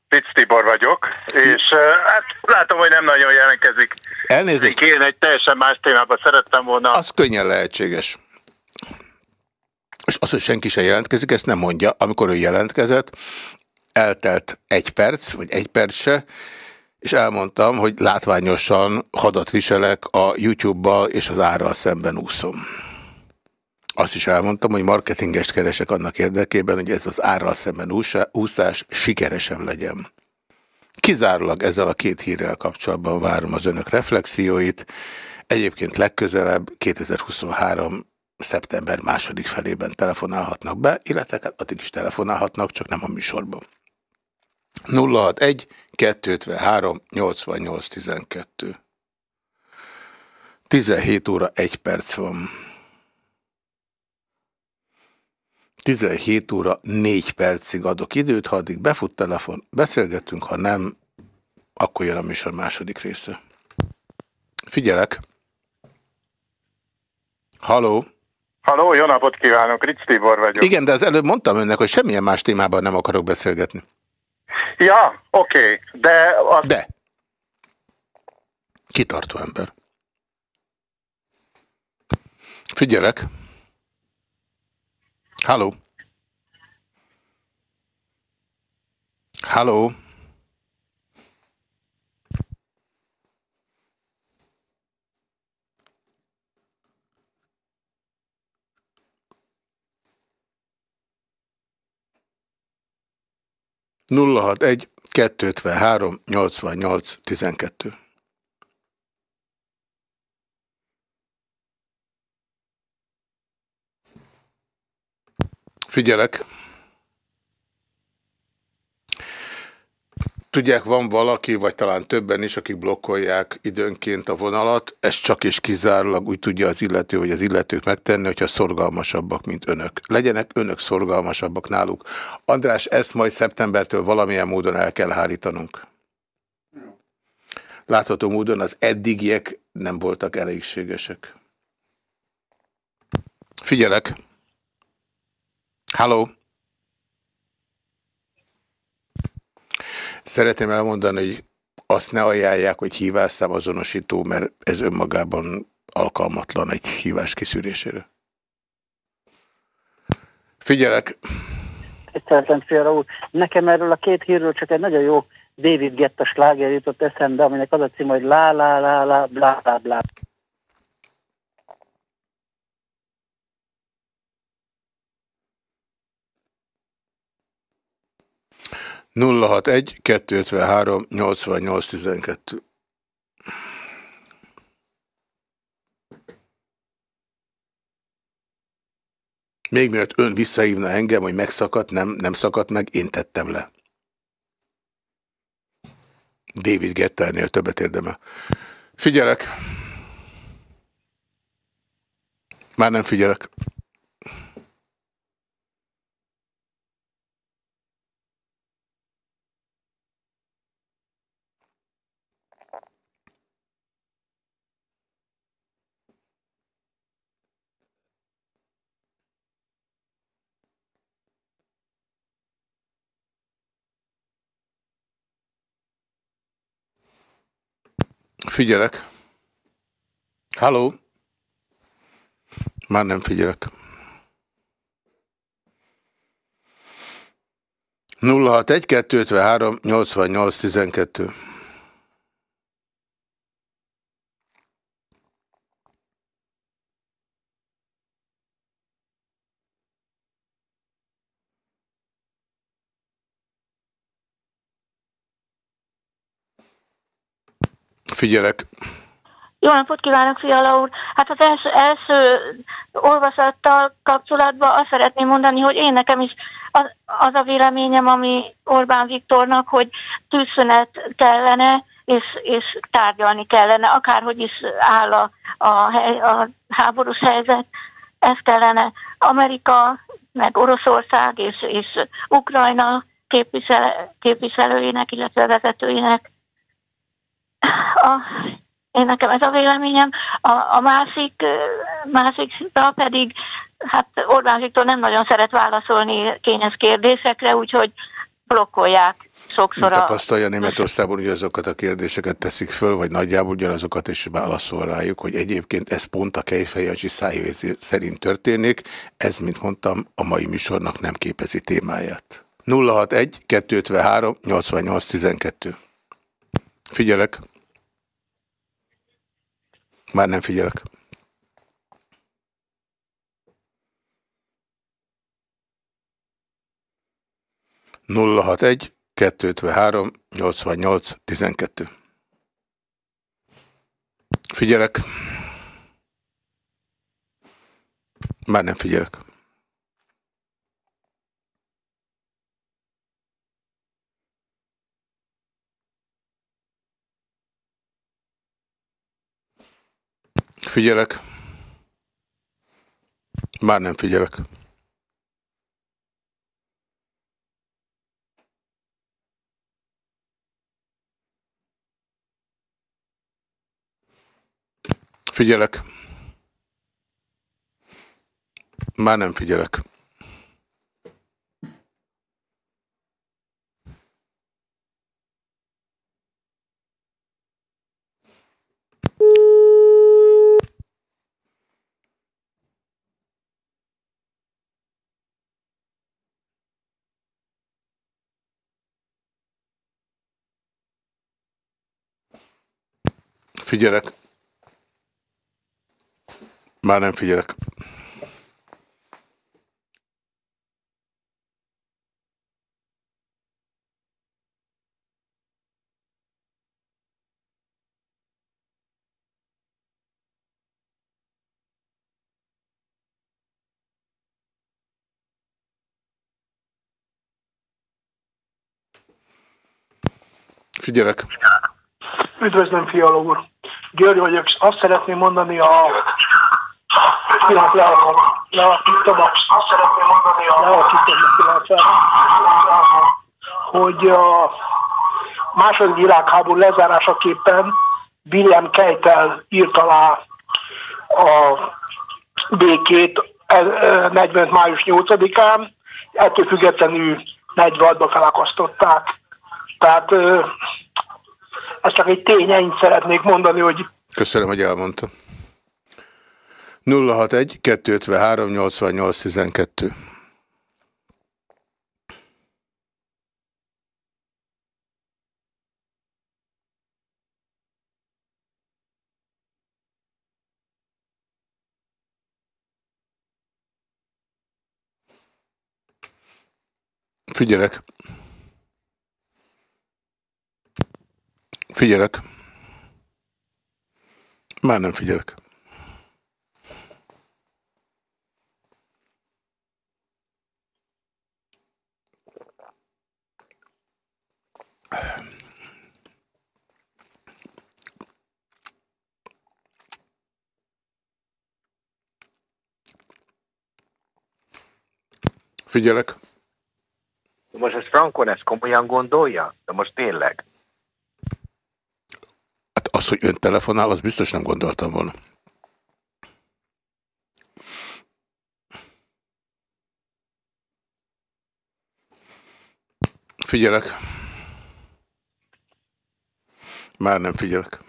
Pitz Tibor vagyok, és hát látom, hogy nem nagyon jelentkezik. Elnézést. Én egy teljesen más témában szerettem volna. Az könnyen lehetséges. És az, hogy senki sem jelentkezik, ezt nem mondja. Amikor ő jelentkezett, eltelt egy perc, vagy egy perc se, és elmondtam, hogy látványosan hadat viselek a YouTube-bal, és az árral szemben úszom. Azt is elmondtam, hogy marketingest keresek annak érdekében, hogy ez az árral szemben úszás sikeresebb legyen. Kizárólag ezzel a két hírrel kapcsolatban várom az önök reflexióit. Egyébként legközelebb 2023 szeptember második felében telefonálhatnak be, illetve hát addig is telefonálhatnak, csak nem a műsorban. 061 253 88 12 17 óra 1 perc van. 17 óra 4 percig adok időt, ha addig befut telefon, beszélgetünk, ha nem, akkor jön a műsor második része. Figyelek! Haló! Haló, jó napot kívánok, Ritz Tibor vagyok. Igen, de az előbb mondtam önnek, hogy semmilyen más témában nem akarok beszélgetni. Ja, oké, okay, de... Az... De. Kitartó ember. Figyelek. Halló. Halló. Nulla hat egy, kettő három, nyolcvannyolc, tizenkettő. Figyelek. Tudják, van valaki, vagy talán többen is, akik blokkolják időnként a vonalat. Ez csak és kizárólag úgy tudja az illető, hogy az illetők megtenni, hogyha szorgalmasabbak, mint önök. Legyenek önök szorgalmasabbak náluk. András, ezt majd szeptembertől valamilyen módon el kell hárítanunk. Látható módon az eddigiek nem voltak elégségesek. Figyelek! Halló! Szeretném elmondani, hogy azt ne ajánlják, hogy hívásszám azonosító, mert ez önmagában alkalmatlan egy hívás kiszűrésére. Figyelek! Tiszteltem, Fiala úr. Nekem erről a két hírről csak egy nagyon jó David Getta sláger jutott eszembe, aminek az a cím, hogy lá, lá, lá, lá, blá, blá, blá. 061 253 8812 Még mielőtt ön visszahívna engem, hogy megszakadt, nem, nem szakadt meg, én tettem le. David Getternél többet érdemel. Figyelek. Már nem figyelek. Figyelek. Halló. Már nem figyelek. 061 253 88 12 Figyelek. Jó napot kívánok, Fiala úr! Hát az első, első olvasattal kapcsolatban azt szeretném mondani, hogy én nekem is az, az a véleményem, ami Orbán Viktornak, hogy tűzszünet kellene, és, és tárgyalni kellene, akárhogy is áll a, a, hely, a háborús helyzet, ez kellene. Amerika, meg Oroszország és, és Ukrajna képvisel, képviselőinek, illetve vezetőinek a, én nekem ez a véleményem. A, a másik, másik pedig, hát Orbán Viktor nem nagyon szeret válaszolni kényes kérdésekre, úgyhogy blokkolják sokszor. Tapasztalja Németországban, hogy azokat a kérdéseket teszik föl, vagy nagyjából ugyanazokat is válaszol rájuk, hogy egyébként ez pont a kejfejancsi szájvéz szerint történik, ez, mint mondtam, a mai műsornak nem képezi témáját. 061 253 88 12 Figyelek. Már nem figyelek. Nulla hat egy, kettőtve nyolcvannyolc, tizenkettő. Figyelek. Már nem figyelek. Figyelek. Már nem figyelek. Figyelek. Már nem figyelek. Figyelek. Már nem figyelek. Figyelek. Üdvözlöm, Fiala úr. György vagyok, és azt szeretném mondani a... Pillanat, lealakítom. Lealakítom. Azt szeretném mondani a... Lealakítom, hogy a második világháború lezárásaképpen William Keitel írt alá a békét 40. május 8-án, ettől függetlenül 46-ba felakasztották. Tehát ez csak egy tényeint szeretnék mondani, hogy... Köszönöm, hogy elmondta. 061 253 88 12 Figyelek. Figyelek. Már nem figyelek. Figyelek. Most ez Frankon ezt komolyan gondolja? De most tényleg? Az, hogy ön telefonál, az biztos nem gondoltam volna. Figyelek. Már nem figyelek.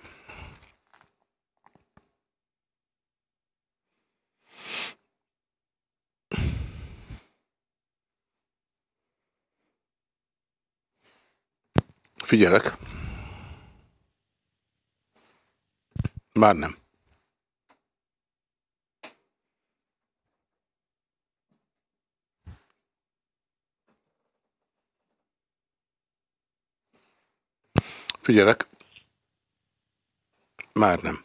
Figyelek. Már nem. Figyelek. Már nem.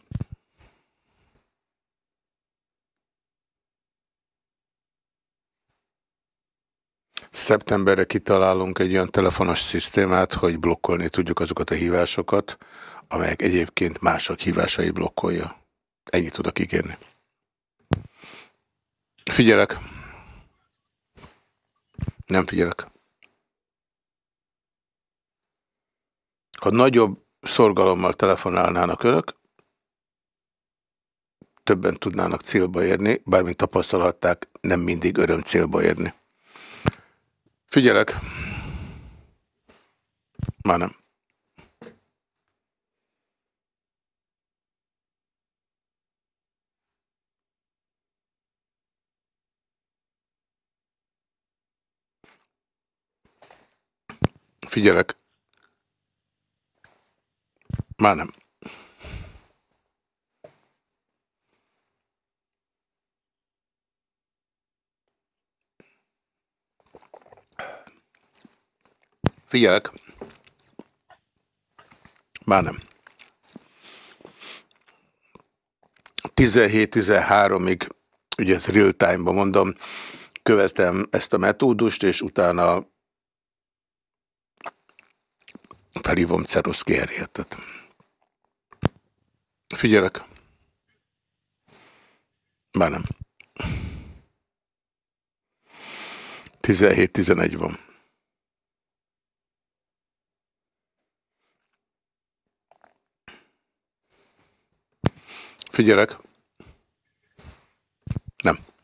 Szeptemberre kitalálunk egy olyan telefonos szisztémát, hogy blokkolni tudjuk azokat a hívásokat, amelyek egyébként mások hívásai blokkolja. Ennyit tudok ígérni. Figyelek. Nem figyelek. Ha nagyobb szorgalommal telefonálnának önök, többen tudnának célba érni, bármint tapasztalhatták, nem mindig öröm célba érni. Figyelek. Már nem. Figyelek. Már nem. Figyelek. Már nem. 17-13-ig, ugye ez real time-ban mondom, követem ezt a metódust, és utána felhívom Ceruszki Henrietet. Figyelek. Már nem. 17-11 van. Figyelek. Nem.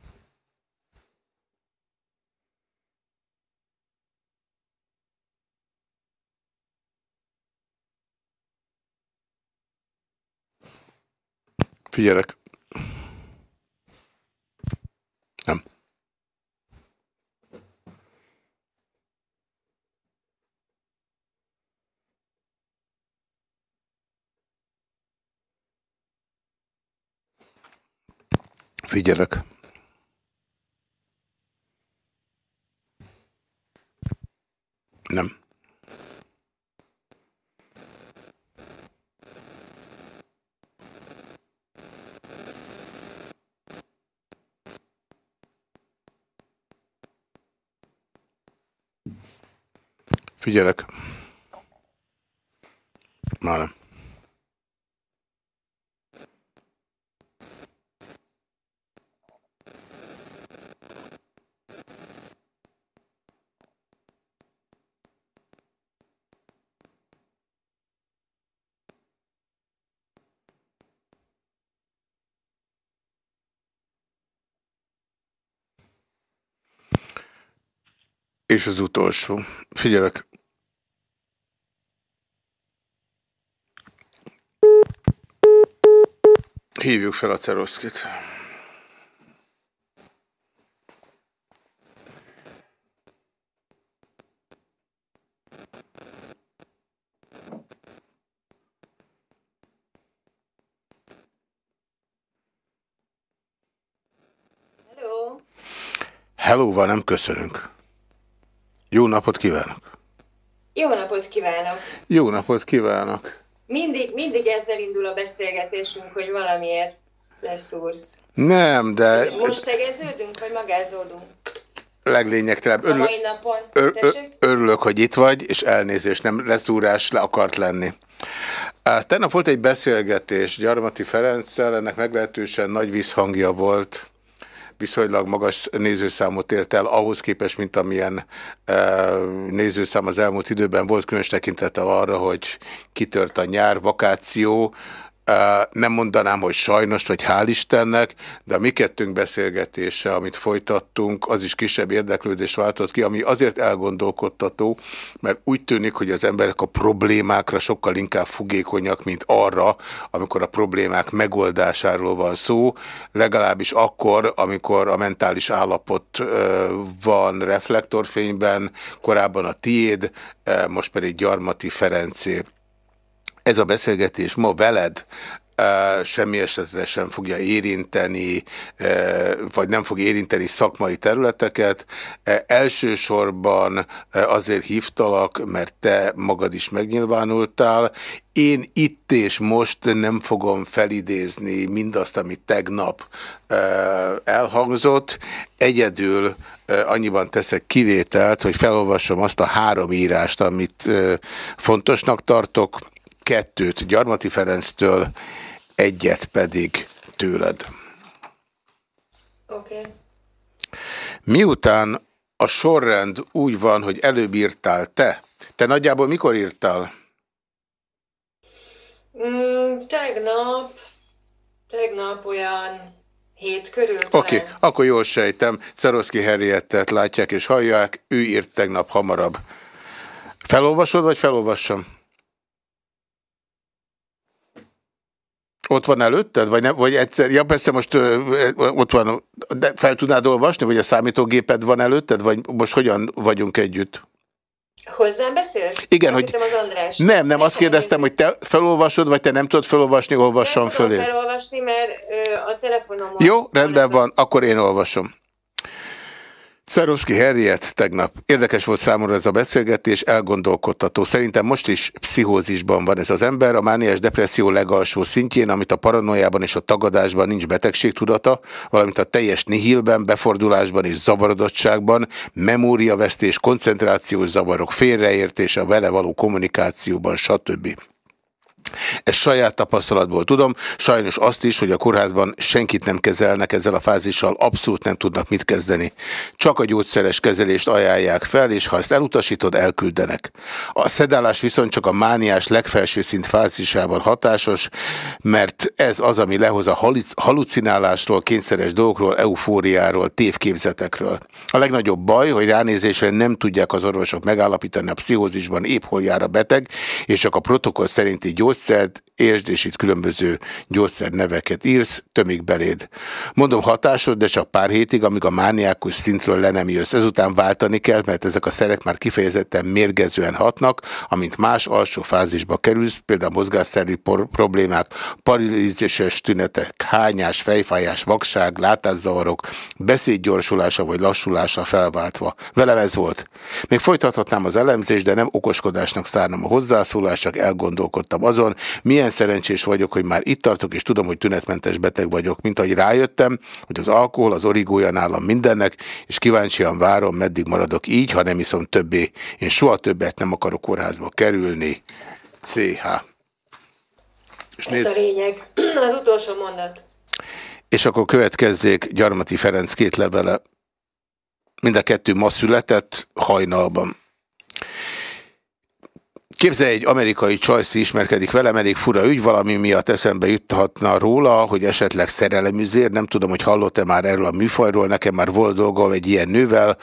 Figyelek. Nem. Figyelek. Nem. Figyelek. Már nem. És az utolsó. Figyelek. Hívjuk fel a Ceroszkit. Hello. Hello, nem köszönünk. Jó napot kívánok! Jó napot kívánok! Jó napot kívánok! Mindig, mindig ezzel indul a beszélgetésünk, hogy valamiért leszúrsz. Nem, de... Most tegeződünk, vagy magázódunk? Leglényegtelebb. Örül... A mai napon. Ör örülök, hogy itt vagy, és elnézést, nem leszúrás, le akart lenni. Tegnap volt egy beszélgetés Gyarmati Ferenccel, ennek meglehetősen nagy visszhangja volt viszonylag magas nézőszámot ért el, ahhoz képest, mint amilyen e, nézőszám az elmúlt időben. Volt, különös tekintettel arra, hogy kitört a nyár, vakáció, nem mondanám, hogy sajnos, vagy hál' Istennek, de a mi kettőnk beszélgetése, amit folytattunk, az is kisebb érdeklődést váltott ki, ami azért elgondolkodtató, mert úgy tűnik, hogy az emberek a problémákra sokkal inkább fogékonyak, mint arra, amikor a problémák megoldásáról van szó, legalábbis akkor, amikor a mentális állapot van reflektorfényben, korábban a tiéd, most pedig Gyarmati Ferencé ez a beszélgetés ma veled semmi esetre sem fogja érinteni, vagy nem fog érinteni szakmai területeket. Elsősorban azért hívtalak, mert te magad is megnyilvánultál. Én itt és most nem fogom felidézni mindazt, amit tegnap elhangzott. Egyedül annyiban teszek kivételt, hogy felolvasom azt a három írást, amit fontosnak tartok, kettőt Gyarmati Ferenctől, egyet pedig tőled. Oké. Okay. Miután a sorrend úgy van, hogy előbb írtál te, te nagyjából mikor írtál? Mm, tegnap, tegnap olyan hét körül Oké, okay, akkor jól sejtem, Szaroszki Henriettet látják és hallják, ő írt tegnap hamarabb. Felolvasod, vagy felolvassam? Ott van előtted? Vagy, nem, vagy egyszer? Ja, persze most ö, ott van. De fel tudnád olvasni, vagy a számítógéped van előtted? Vagy most hogyan vagyunk együtt? Hozzám beszélsz? Igen, azt hogy... Az András. Nem, nem, azt kérdeztem, hogy te felolvasod, vagy te nem tudod felolvasni, olvassam fölé. Nem felolvasni, mert ö, a telefonom... Jó, rendben van, akkor én olvasom. Szeroszki Herriet tegnap. Érdekes volt számomra ez a beszélgetés, elgondolkodtató. Szerintem most is pszichózisban van ez az ember, a mániás depresszió legalsó szintjén, amit a paranoiában és a tagadásban nincs betegségtudata, valamint a teljes nihilben, befordulásban és zavarodottságban, memóriavesztés, koncentrációs zavarok, félreértés, a vele való kommunikációban, stb. Ezt saját tapasztalatból tudom, sajnos azt is, hogy a kórházban senkit nem kezelnek ezzel a fázissal, abszolút nem tudnak mit kezdeni. Csak a gyógyszeres kezelést ajánlják fel, és ha ezt elutasítod, elküldenek. A szedálás viszont csak a mániás legfelső szint fázisában hatásos, mert ez az, ami lehoz a halucinálásról, kényszeres dolgokról, eufóriáról, tévképzetekről. A legnagyobb baj, hogy ránézésre nem tudják az orvosok megállapítani a pszichózisban épp hol jár a beteg, és csak a protokoll szerinti gyógyszer said értsd, és itt különböző gyógyszerneveket írsz, tömik beléd. Mondom hatásod, de csak pár hétig, amíg a mániákus szintről le nem jössz. Ezután váltani kell, mert ezek a szerek már kifejezetten mérgezően hatnak, amint más alsó fázisba kerülsz, például mozgásszerű problémák, paralízises tünetek, hányás, fejfájás, vakság, látászavarok, beszédgyorsulása vagy lassulása felváltva. Velem ez volt. Még folytathatnám az elemzést, de nem okoskodásnak szárnom a hozzászólás, csak elgondolkodtam azon, milyen szerencsés vagyok, hogy már itt tartok, és tudom, hogy tünetmentes beteg vagyok. Mint ahogy rájöttem, hogy az alkohol az origója nálam mindennek, és kíváncsian várom, meddig maradok így, ha nem iszom többé. Én soha többet nem akarok kórházba kerülni. CH. És Ez nézd... a lényeg. <clears throat> Az utolsó mondat. És akkor következzék Gyarmati Ferenc két levele. Mind a kettő ma született hajnalban. Képzelj, egy amerikai csajsz ismerkedik velem, elég fura ügy, valami miatt eszembe juthatna róla, hogy esetleg szerelemüzér, nem tudom, hogy hallott-e már erről a műfajról, nekem már volt dolgom egy ilyen nővel,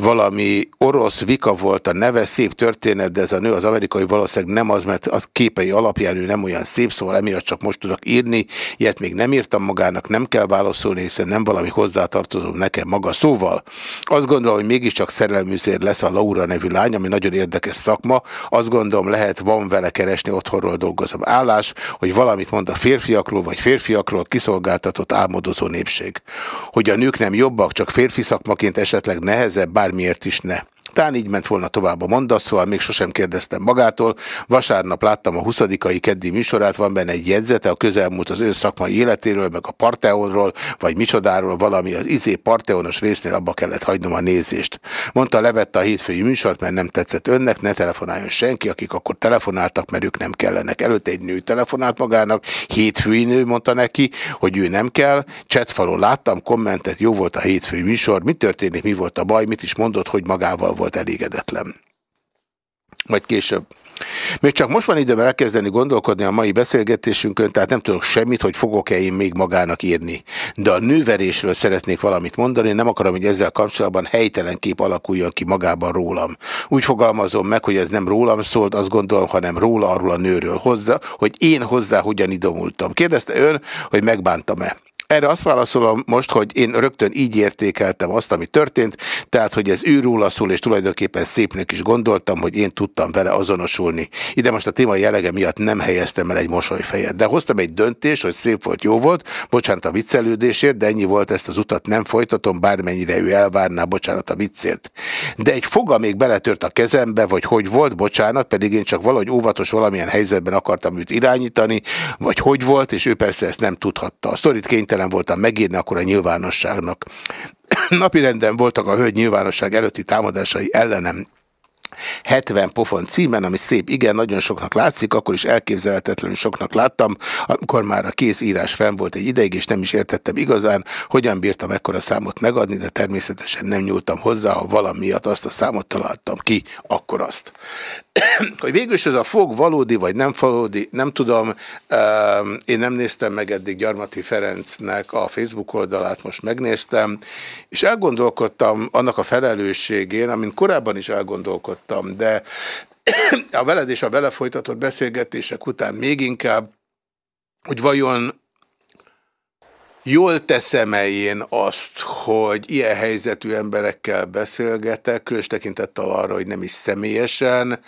valami orosz Vika volt a neve, szép történet, de ez a nő az amerikai valószínűleg nem az, mert az képei alapján ő nem olyan szép, szóval emiatt csak most tudok írni, ilyet még nem írtam magának, nem kell válaszolni, hiszen nem valami hozzátartozó nekem maga. Szóval azt gondolom, hogy mégiscsak szerelműzér lesz a Laura nevű lány, ami nagyon érdekes szakma. Azt gondolom, lehet van vele keresni, otthonról dolgozom állás, hogy valamit mond a férfiakról, vagy férfiakról kiszolgáltatott álmodozó népség. Hogy a nők nem jobbak, csak férfi szakmaként esetleg nehezebb, bár bármiért is ne. Tán így ment volna tovább a mondasz, szóval még sosem kérdeztem magától. Vasárnap láttam a 20 keddi műsorát, van benne egy jegyzete a közelmúlt az ön szakmai életéről, meg a Parteonról, vagy micsodáról, valami az izé Parteonos résznél abba kellett hagynom a nézést. Mondta, levette a hétfői műsort, mert nem tetszett önnek, ne telefonáljon senki, akik akkor telefonáltak, mert ők nem kellenek. Előtte egy nő telefonált magának, hétfői nő mondta neki, hogy ő nem kell. Csetfalon láttam, kommentet, jó volt a hétfői műsor, mi történik, mi volt a baj, mit is mondott, hogy magával volt elégedetlen. Majd később. Még csak most van időm elkezdeni gondolkodni a mai beszélgetésünkön, tehát nem tudok semmit, hogy fogok-e én még magának írni. De a nőverésről szeretnék valamit mondani, nem akarom, hogy ezzel kapcsolatban helytelen kép alakuljon ki magában rólam. Úgy fogalmazom meg, hogy ez nem rólam szólt, azt gondolom, hanem róla, arról a nőről hozzá, hogy én hozzá hogyan idomultam. Kérdezte ön, hogy megbántam-e. Erre azt válaszolom most, hogy én rögtön így értékeltem azt, ami történt, tehát, hogy ez ő róla szól, és tulajdonképpen szépnek is gondoltam, hogy én tudtam vele azonosulni. Ide most a téma jellege miatt nem helyeztem el egy mosolyfejet, de hoztam egy döntést, hogy szép volt, jó volt, bocsánat a viccelődésért, de ennyi volt, ezt az utat nem folytatom, bármennyire ő elvárná, bocsánat a viccért. De egy foga még beletört a kezembe, vagy hogy volt, bocsánat, pedig én csak valahogy óvatos valamilyen helyzetben akartam őt irányítani, vagy hogy volt, és ő persze ezt nem tudhatta. A sztorit kénytelen kénytelen voltam megírni akkor a nyilvánosságnak. <coughs> Napirenden voltak a hölgy nyilvánosság előtti támadásai ellenem 70 pofon címen, ami szép, igen, nagyon soknak látszik, akkor is elképzelhetetlenül soknak láttam, amikor már a kész írás fenn volt egy ideig, és nem is értettem igazán, hogyan bírtam ekkora számot megadni, de természetesen nem nyúltam hozzá, ha valamiatt azt a számot találtam ki, akkor azt. <coughs> hogy végül ez a fog valódi, vagy nem valódi, nem tudom, én nem néztem meg eddig Gyarmati Ferencnek a Facebook oldalát, most megnéztem, és elgondolkodtam annak a felelősségén, amin korábban is elgondolkodtam, de <coughs> a veled és a vele folytatott beszélgetések után még inkább, hogy vajon Jól teszem-e én azt, hogy ilyen helyzetű emberekkel beszélgetek, különös tekintettel arra, hogy nem is személyesen,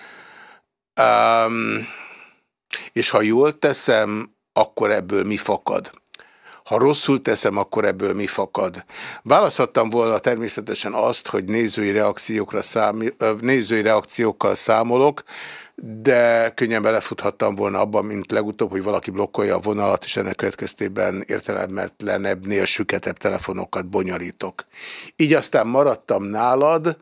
um, és ha jól teszem, akkor ebből mi fakad? Ha rosszul teszem, akkor ebből mi fakad? Választhattam volna természetesen azt, hogy nézői, reakciókra szám, nézői reakciókkal számolok, de könnyen belefuthattam volna abban, mint legutóbb, hogy valaki blokkolja a vonalat, és ennek következtében értelemletlenebbnél süketebb telefonokat bonyolítok. Így aztán maradtam nálad,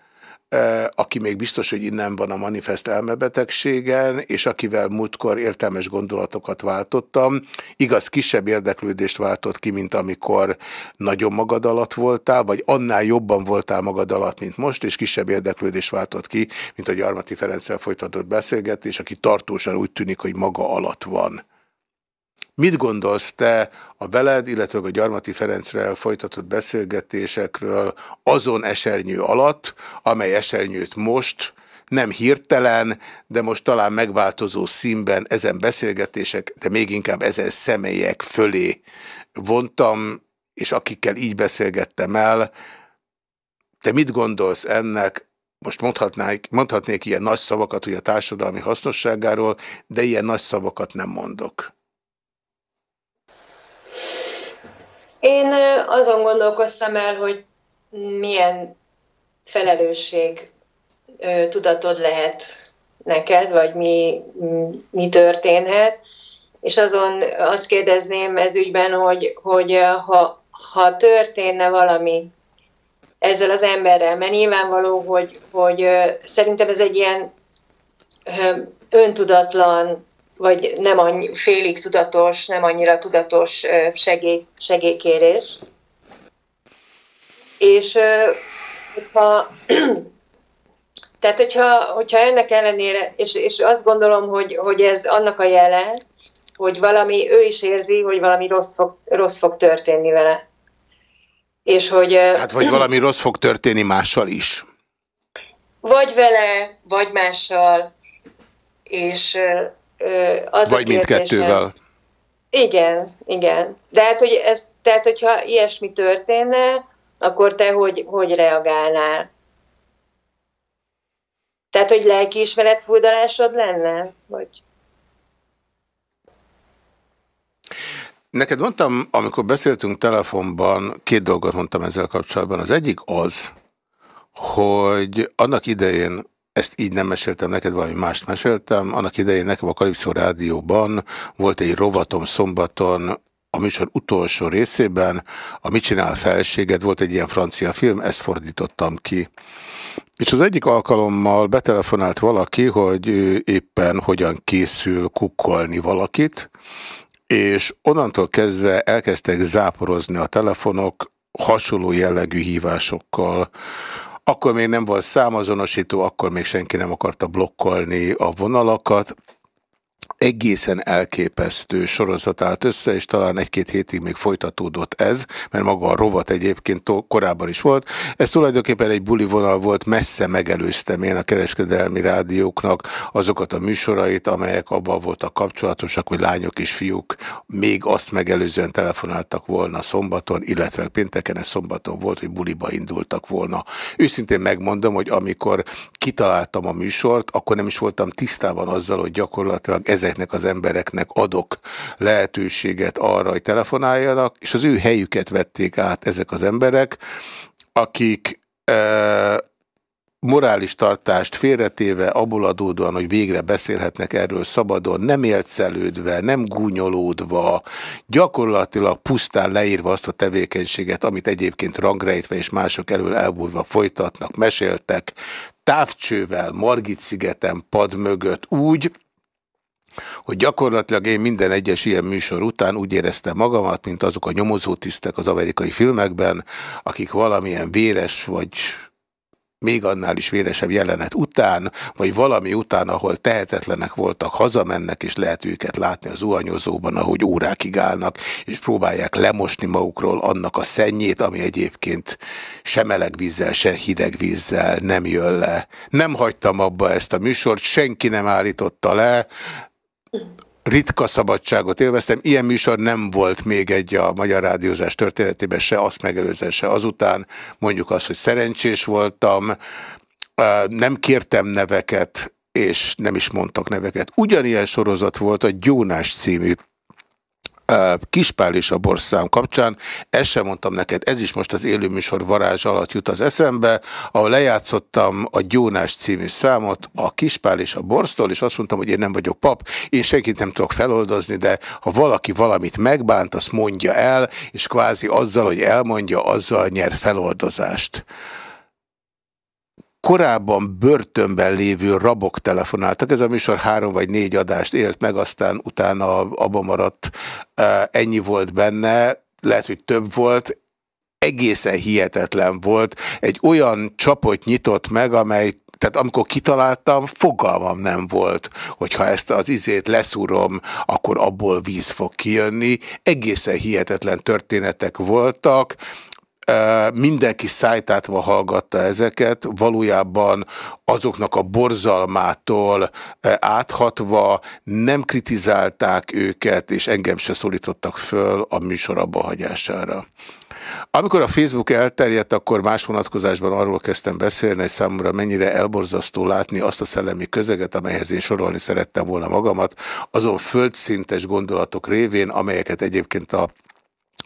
aki még biztos, hogy innen van a manifest elmebetegségen, és akivel múltkor értelmes gondolatokat váltottam. Igaz, kisebb érdeklődést váltott ki, mint amikor nagyon magad alatt voltál, vagy annál jobban voltál magad alatt, mint most, és kisebb érdeklődést váltott ki, mint a Gyarmati Ferenccel folytatott beszélgetés, aki tartósan úgy tűnik, hogy maga alatt van. Mit gondolsz te a veled, illetve a Gyarmati Ferencrel folytatott beszélgetésekről azon esernyő alatt, amely esernyőt most nem hirtelen, de most talán megváltozó színben ezen beszélgetések, de még inkább ezen személyek fölé vontam, és akikkel így beszélgettem el. Te mit gondolsz ennek? Most mondhatnék, mondhatnék ilyen nagy szavakat, hogy a társadalmi hasznosságáról, de ilyen nagy szavakat nem mondok. Én azon gondolkoztam el, hogy milyen felelősség tudatod lehet neked, vagy mi, mi történhet, és azon azt kérdezném ez ügyben, hogy, hogy ha, ha történne valami ezzel az emberrel, mert nyilvánvaló, hogy, hogy szerintem ez egy ilyen öntudatlan, vagy nem annyi, félig tudatos, nem annyira tudatos segély, segélykérés. És ha <clears throat> tehát, hogyha, hogyha ennek ellenére, és, és azt gondolom, hogy, hogy ez annak a jele, hogy valami, ő is érzi, hogy valami rossz fog, rossz fog történni vele. És hogy... Hát vagy valami rossz fog történni mással is. Vagy vele, vagy mással, és az Vagy mindkettővel. Igen, igen. De hát, hogy ez, tehát, hogyha ilyesmi történne, akkor te hogy, hogy reagálnál? Tehát, hogy lelkiismeret furdalásod lenne? Vagy... Neked mondtam, amikor beszéltünk telefonban, két dolgot mondtam ezzel kapcsolatban. Az egyik az, hogy annak idején, ezt így nem meséltem neked, valami mást meséltem, annak idején nekem a Kalipszó Rádióban volt egy rovatom szombaton, a műsor utolsó részében, a Mit csinál felséged, volt egy ilyen francia film, ezt fordítottam ki. És az egyik alkalommal betelefonált valaki, hogy éppen hogyan készül kukkolni valakit, és onnantól kezdve elkezdtek záporozni a telefonok hasonló jellegű hívásokkal. Akkor még nem volt számazonosító, akkor még senki nem akarta blokkolni a vonalakat, egészen elképesztő sorozat állt össze, és talán egy-két hétig még folytatódott ez, mert maga a rovat egyébként korábban is volt. Ez tulajdonképpen egy buli vonal volt, messze megelőztem én a kereskedelmi rádióknak azokat a műsorait, amelyek abban voltak kapcsolatosak, hogy lányok és fiúk még azt megelőzően telefonáltak volna szombaton, illetve pénteken ez szombaton volt, hogy buliba indultak volna. Őszintén megmondom, hogy amikor kitaláltam a műsort, akkor nem is voltam tisztában azzal, hogy gyakorlatilag ezek ezeknek az embereknek adok lehetőséget arra, hogy telefonáljanak, és az ő helyüket vették át ezek az emberek, akik e, morális tartást félretéve, abból adódóan, hogy végre beszélhetnek erről szabadon, nem éltszelődve, nem gúnyolódva, gyakorlatilag pusztán leírva azt a tevékenységet, amit egyébként rangrejtve és mások elől elbújva folytatnak, meséltek, távcsővel, Margit szigeten, pad mögött úgy, hogy gyakorlatilag én minden egyes ilyen műsor után úgy éreztem magamat, mint azok a nyomozótisztek az amerikai filmekben, akik valamilyen véres vagy még annál is véresebb jelenet után, vagy valami után, ahol tehetetlenek voltak, hazamennek, és lehet őket látni az uhanyozóban, ahogy órákig állnak, és próbálják lemosni magukról annak a szennyét, ami egyébként se meleg se hideg vízzel nem jön le. Nem hagytam abba ezt a műsort, senki nem állította le, ritka szabadságot élveztem. Ilyen műsor nem volt még egy a magyar rádiózás történetében, se azt megelőzően, se azután. Mondjuk azt, hogy szerencsés voltam, nem kértem neveket, és nem is mondtak neveket. Ugyanilyen sorozat volt a Gyónás című Kispál és a borszám kapcsán, ezt sem mondtam neked, ez is most az élőműsor varázs alatt jut az eszembe, ahol lejátszottam a Gyónás című számot a Kispál és a borsztól, és azt mondtam, hogy én nem vagyok pap, én senkit nem tudok feloldozni, de ha valaki valamit megbánt, azt mondja el, és kvázi azzal, hogy elmondja, azzal nyer feloldozást korábban börtönben lévő rabok telefonáltak. Ez a műsor három vagy négy adást élt meg, aztán utána abba maradt, ennyi volt benne, lehet, hogy több volt, egészen hihetetlen volt. Egy olyan csapot nyitott meg, amely tehát amikor kitaláltam, fogalmam nem volt, hogy ha ezt az izét leszúrom, akkor abból víz fog kijönni. Egészen hihetetlen történetek voltak, mindenki szájtátva hallgatta ezeket, valójában azoknak a borzalmától áthatva nem kritizálták őket, és engem se szólítottak föl a műsor abba hagyására. Amikor a Facebook elterjedt, akkor más vonatkozásban arról kezdtem beszélni, hogy számomra mennyire elborzasztó látni azt a szellemi közeget, amelyhez én sorolni szerettem volna magamat, azon földszintes gondolatok révén, amelyeket egyébként a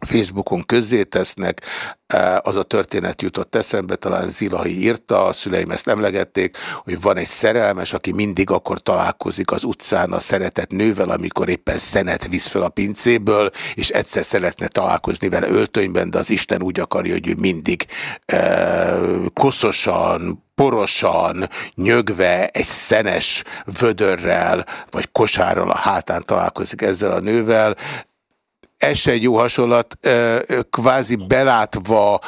Facebookon közzétesznek, e, az a történet jutott eszembe, talán Zilahi írta, a szüleim ezt emlegették, hogy van egy szerelmes, aki mindig akkor találkozik az utcán a szeretett nővel, amikor éppen szenet visz fel a pincéből, és egyszer szeretne találkozni vele öltönyben, de az Isten úgy akarja, hogy ő mindig e, koszosan, porosan, nyögve, egy szenes vödörrel, vagy kosárral a hátán találkozik ezzel a nővel, ez se egy jó hasonlat, kvázi belátva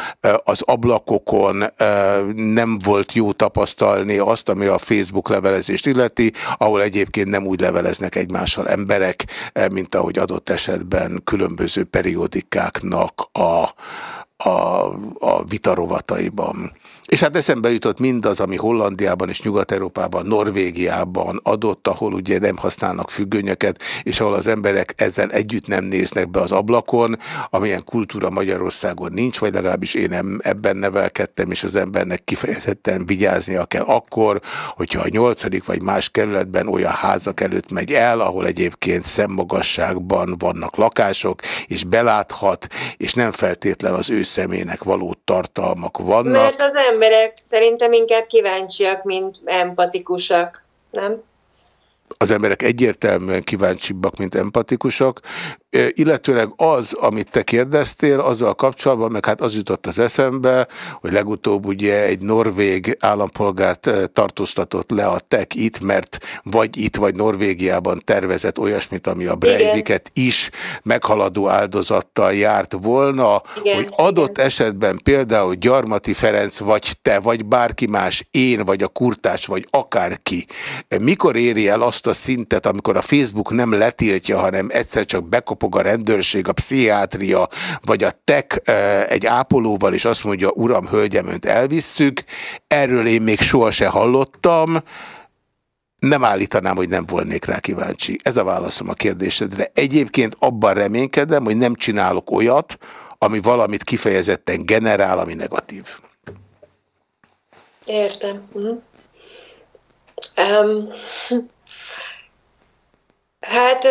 az ablakokon nem volt jó tapasztalni azt, ami a Facebook levelezést illeti, ahol egyébként nem úgy leveleznek egymással emberek, mint ahogy adott esetben különböző periódikáknak a, a, a vitarovataiban. És hát eszembe jutott mindaz, ami Hollandiában és Nyugat-Európában, Norvégiában adott, ahol ugye nem használnak függönyöket, és ahol az emberek ezzel együtt nem néznek be az ablakon, amilyen kultúra Magyarországon nincs, vagy legalábbis én nem ebben nevelkedtem, és az embernek kifejezetten vigyáznia kell akkor, hogyha a nyolcadik vagy más kerületben olyan házak előtt megy el, ahol egyébként szemmagasságban vannak lakások, és beláthat, és nem feltétlen az ő személynek való tartalmak vannak. Mert az emberek szerintem inkább kíváncsiak, mint empatikusak, nem? Az emberek egyértelműen kíváncsibbak, mint empatikusak illetőleg az, amit te kérdeztél, azzal kapcsolatban, meg hát az jutott az eszembe, hogy legutóbb ugye egy norvég állampolgárt tartóztatott le a TEK itt, mert vagy itt, vagy Norvégiában tervezett olyasmit, ami a Breiviket is meghaladó áldozattal járt volna, igen, hogy adott igen. esetben például Gyarmati Ferenc, vagy te, vagy bárki más, én, vagy a kurtás, vagy akárki, mikor éri el azt a szintet, amikor a Facebook nem letiltja, hanem egyszer csak bekopog kapog a rendőrség, a pszichiátria, vagy a tek egy ápolóval, és azt mondja, uram, hölgyem, önt elvisszük. Erről én még soha se hallottam. Nem állítanám, hogy nem volnék rá kíváncsi. Ez a válaszom a kérdésedre. Egyébként abban reménykedem, hogy nem csinálok olyat, ami valamit kifejezetten generál, ami negatív. Értem. Mm. Um, Hát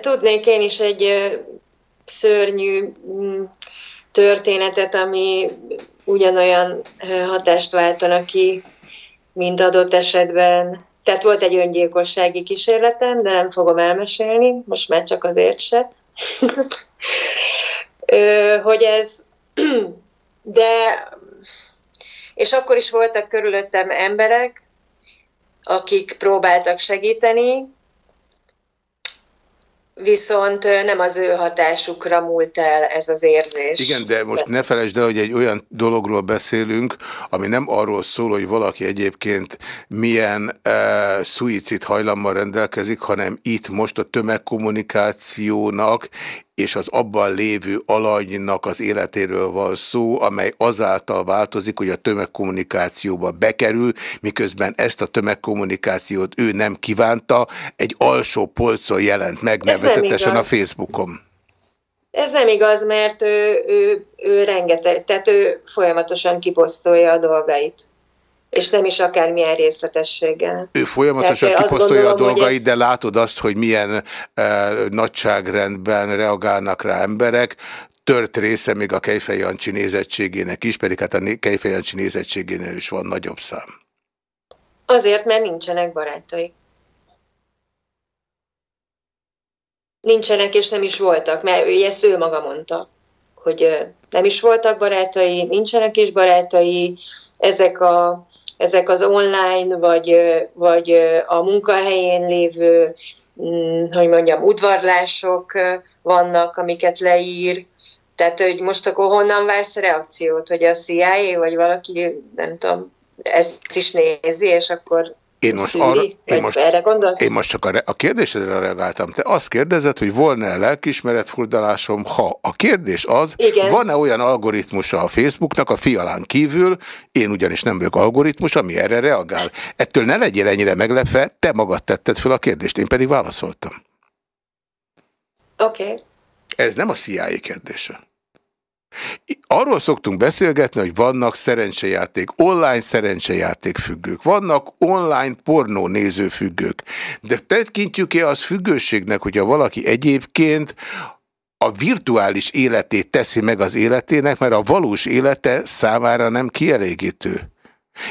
tudnék én is egy szörnyű mm, történetet, ami ugyanolyan hatást váltana ki, mint adott esetben. Tehát volt egy öngyilkossági kísérletem, de nem fogom elmesélni, most már csak azért se. <laughs> hogy ez, <clears throat> de, és akkor is voltak körülöttem emberek, akik próbáltak segíteni, viszont nem az ő hatásukra múlt el ez az érzés. Igen, de most ne felejtsd el, hogy egy olyan dologról beszélünk, ami nem arról szól, hogy valaki egyébként milyen uh, szuicid hajlammal rendelkezik, hanem itt most a tömegkommunikációnak és az abban lévő alanynak az életéről van szó, amely azáltal változik, hogy a tömegkommunikációba bekerül, miközben ezt a tömegkommunikációt ő nem kívánta, egy alsó polcon jelent meg, nevezetesen a Facebookon. Ez nem igaz, mert ő, ő, ő rengeteg, tehát ő folyamatosan kiposztolja a dolgait és nem is akármilyen részletességgel. Ő folyamatosan Tehát, kiposztolja a dolgait, de látod azt, hogy milyen e, nagyságrendben reagálnak rá emberek, tört része még a Kejfej Jancsi nézettségének is, pedig hát a Kejfej Jancsi nézettségénél is van nagyobb szám. Azért, mert nincsenek barátai. Nincsenek és nem is voltak, mert ő ezt ő maga mondta, hogy nem is voltak barátai, nincsenek is barátai, ezek, a, ezek az online, vagy, vagy a munkahelyén lévő, mm, hogy mondjam, udvarlások vannak, amiket leír, tehát, hogy most akkor honnan vársz reakciót, hogy a CIA, vagy valaki, nem tudom, ezt is nézi, és akkor Én most, arra, én, most, én most csak a, a kérdésedre reagáltam. Te azt kérdezed, hogy volna-e lelkismeretfurdalásom, ha a kérdés az, van-e olyan algoritmusa a Facebooknak a fialán kívül, én ugyanis nem vagyok algoritmus, ami erre reagál. Ettől ne legyél ennyire meglepve, te magad tetted fel a kérdést, én pedig válaszoltam. Oké. Okay. Ez nem a CIA kérdése. Arról szoktunk beszélgetni, hogy vannak szerencsejáték, online szerencsejáték függők, vannak online pornó néző függők, de tekintjük-e az függőségnek, hogyha valaki egyébként a virtuális életét teszi meg az életének, mert a valós élete számára nem kielégítő.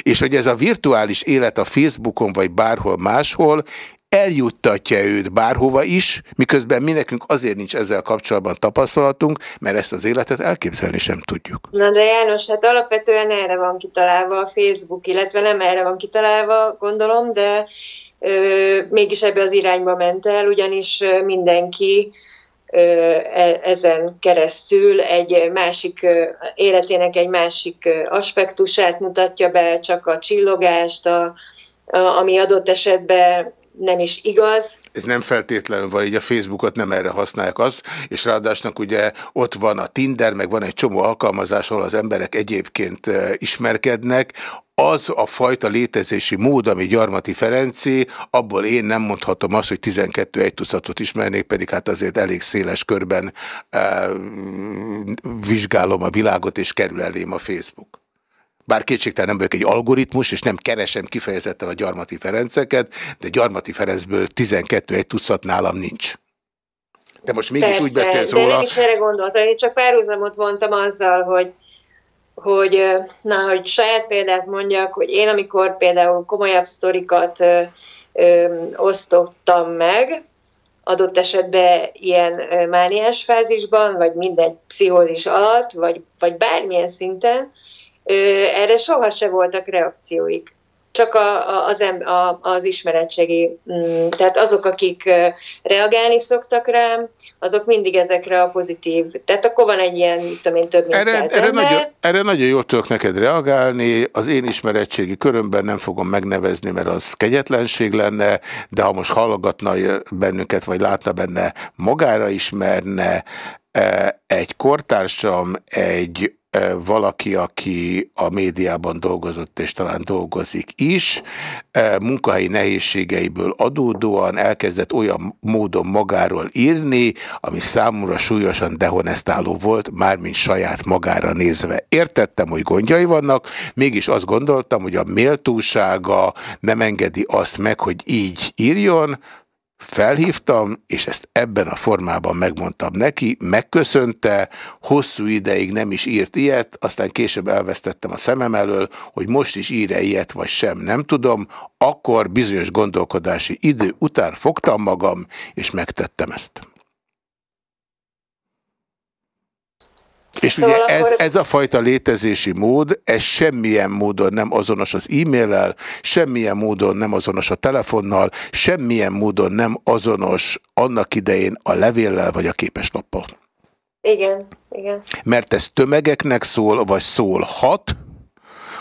És hogy ez a virtuális élet a Facebookon vagy bárhol máshol eljuttatja őt bárhova is, miközben mi nekünk azért nincs ezzel kapcsolatban tapasztalatunk, mert ezt az életet elképzelni sem tudjuk. Na de János, hát alapvetően erre van kitalálva a Facebook, illetve nem erre van kitalálva, gondolom, de ö, mégis ebbe az irányba ment el, ugyanis mindenki ö, e, ezen keresztül egy másik életének egy másik aspektusát mutatja be, csak a csillogást, a, ami adott esetben nem is igaz. Ez nem feltétlenül van, így a Facebookot nem erre használják az, és ráadásnak ugye ott van a Tinder, meg van egy csomó alkalmazás, ahol az emberek egyébként ismerkednek, az a fajta létezési mód, ami Gyarmati Ferenci, abból én nem mondhatom azt, hogy 12 egy tucatot ismernék, pedig hát azért elég széles körben e, vizsgálom a világot, és kerül elém a Facebook. Bár kétségtelen nem vagyok egy algoritmus, és nem keresem kifejezetten a Gyarmati Ferenceket, de Gyarmati Ferencből 12 egy tucat nálam nincs. De most mégis Persze, úgy beszélsz róla... de nem is erre gondoltam, én csak párhuzamot vontam azzal, hogy, hogy, na, hogy saját példát mondjak, hogy én amikor például komolyabb sztorikat ö, ö, osztottam meg, adott esetben ilyen mániás fázisban, vagy minden pszichózis alatt, vagy, vagy bármilyen szinten, erre soha se voltak reakcióik. Csak a, a, az, em, a, az ismeretségi, mm, tehát azok, akik reagálni szoktak rám, azok mindig ezekre a pozitív, tehát akkor van egy ilyen, tudom én, több mint erre, erre, nagyon, erre nagyon jól tudok neked reagálni, az én ismeretségi körömben nem fogom megnevezni, mert az kegyetlenség lenne, de ha most hallgatna bennünket, vagy látna benne, magára ismerne, egy kortársam, egy valaki, aki a médiában dolgozott, és talán dolgozik is, munkahelyi nehézségeiből adódóan elkezdett olyan módon magáról írni, ami számomra súlyosan dehonestáló volt, mármint saját magára nézve. Értettem, hogy gondjai vannak, mégis azt gondoltam, hogy a méltósága nem engedi azt meg, hogy így írjon, Felhívtam, és ezt ebben a formában megmondtam neki, megköszönte, hosszú ideig nem is írt ilyet, aztán később elvesztettem a szemem elől, hogy most is ír-e ilyet, vagy sem, nem tudom. Akkor bizonyos gondolkodási idő után fogtam magam, és megtettem ezt. És szóval ugye ez, ez a fajta létezési mód, ez semmilyen módon nem azonos az e-maillel, semmilyen módon nem azonos a telefonnal, semmilyen módon nem azonos annak idején a levéllel vagy a képeslappal. Igen, igen. Mert ez tömegeknek szól, vagy szólhat,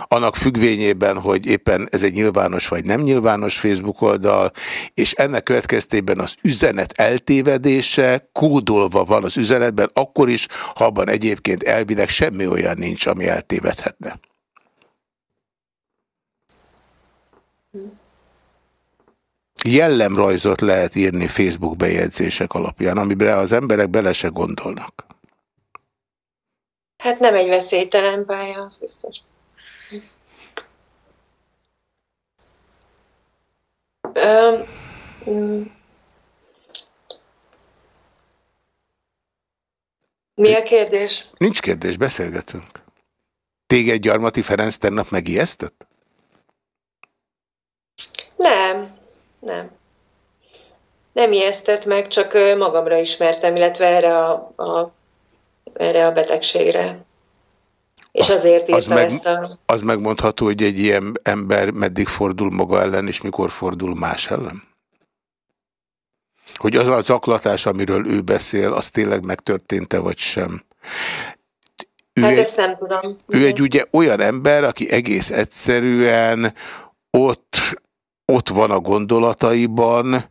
annak függvényében, hogy éppen ez egy nyilvános vagy nem nyilvános Facebook oldal, és ennek következtében az üzenet eltévedése kódolva van az üzenetben, akkor is, ha abban egyébként elvileg semmi olyan nincs, ami eltévedhetne. Jellemrajzot lehet írni Facebook bejegyzések alapján, amiben az emberek bele se gondolnak. Hát nem egy veszélytelen pálya, az biztos. Mi a kérdés? Nincs kérdés, beszélgetünk. Téged Gyarmati Ferenc tennap megijesztett? Nem, nem. Nem ijesztett meg, csak magamra ismertem, illetve erre a, a, erre a betegségre. És azért az meg, ezt a... Az megmondható, hogy egy ilyen ember meddig fordul maga ellen, és mikor fordul más ellen? Hogy az a zaklatás, amiről ő beszél, az tényleg megtörtént-e, vagy sem? Ő hát egy, ezt nem tudom. Ő egy ugye olyan ember, aki egész egyszerűen ott ott van a gondolataiban,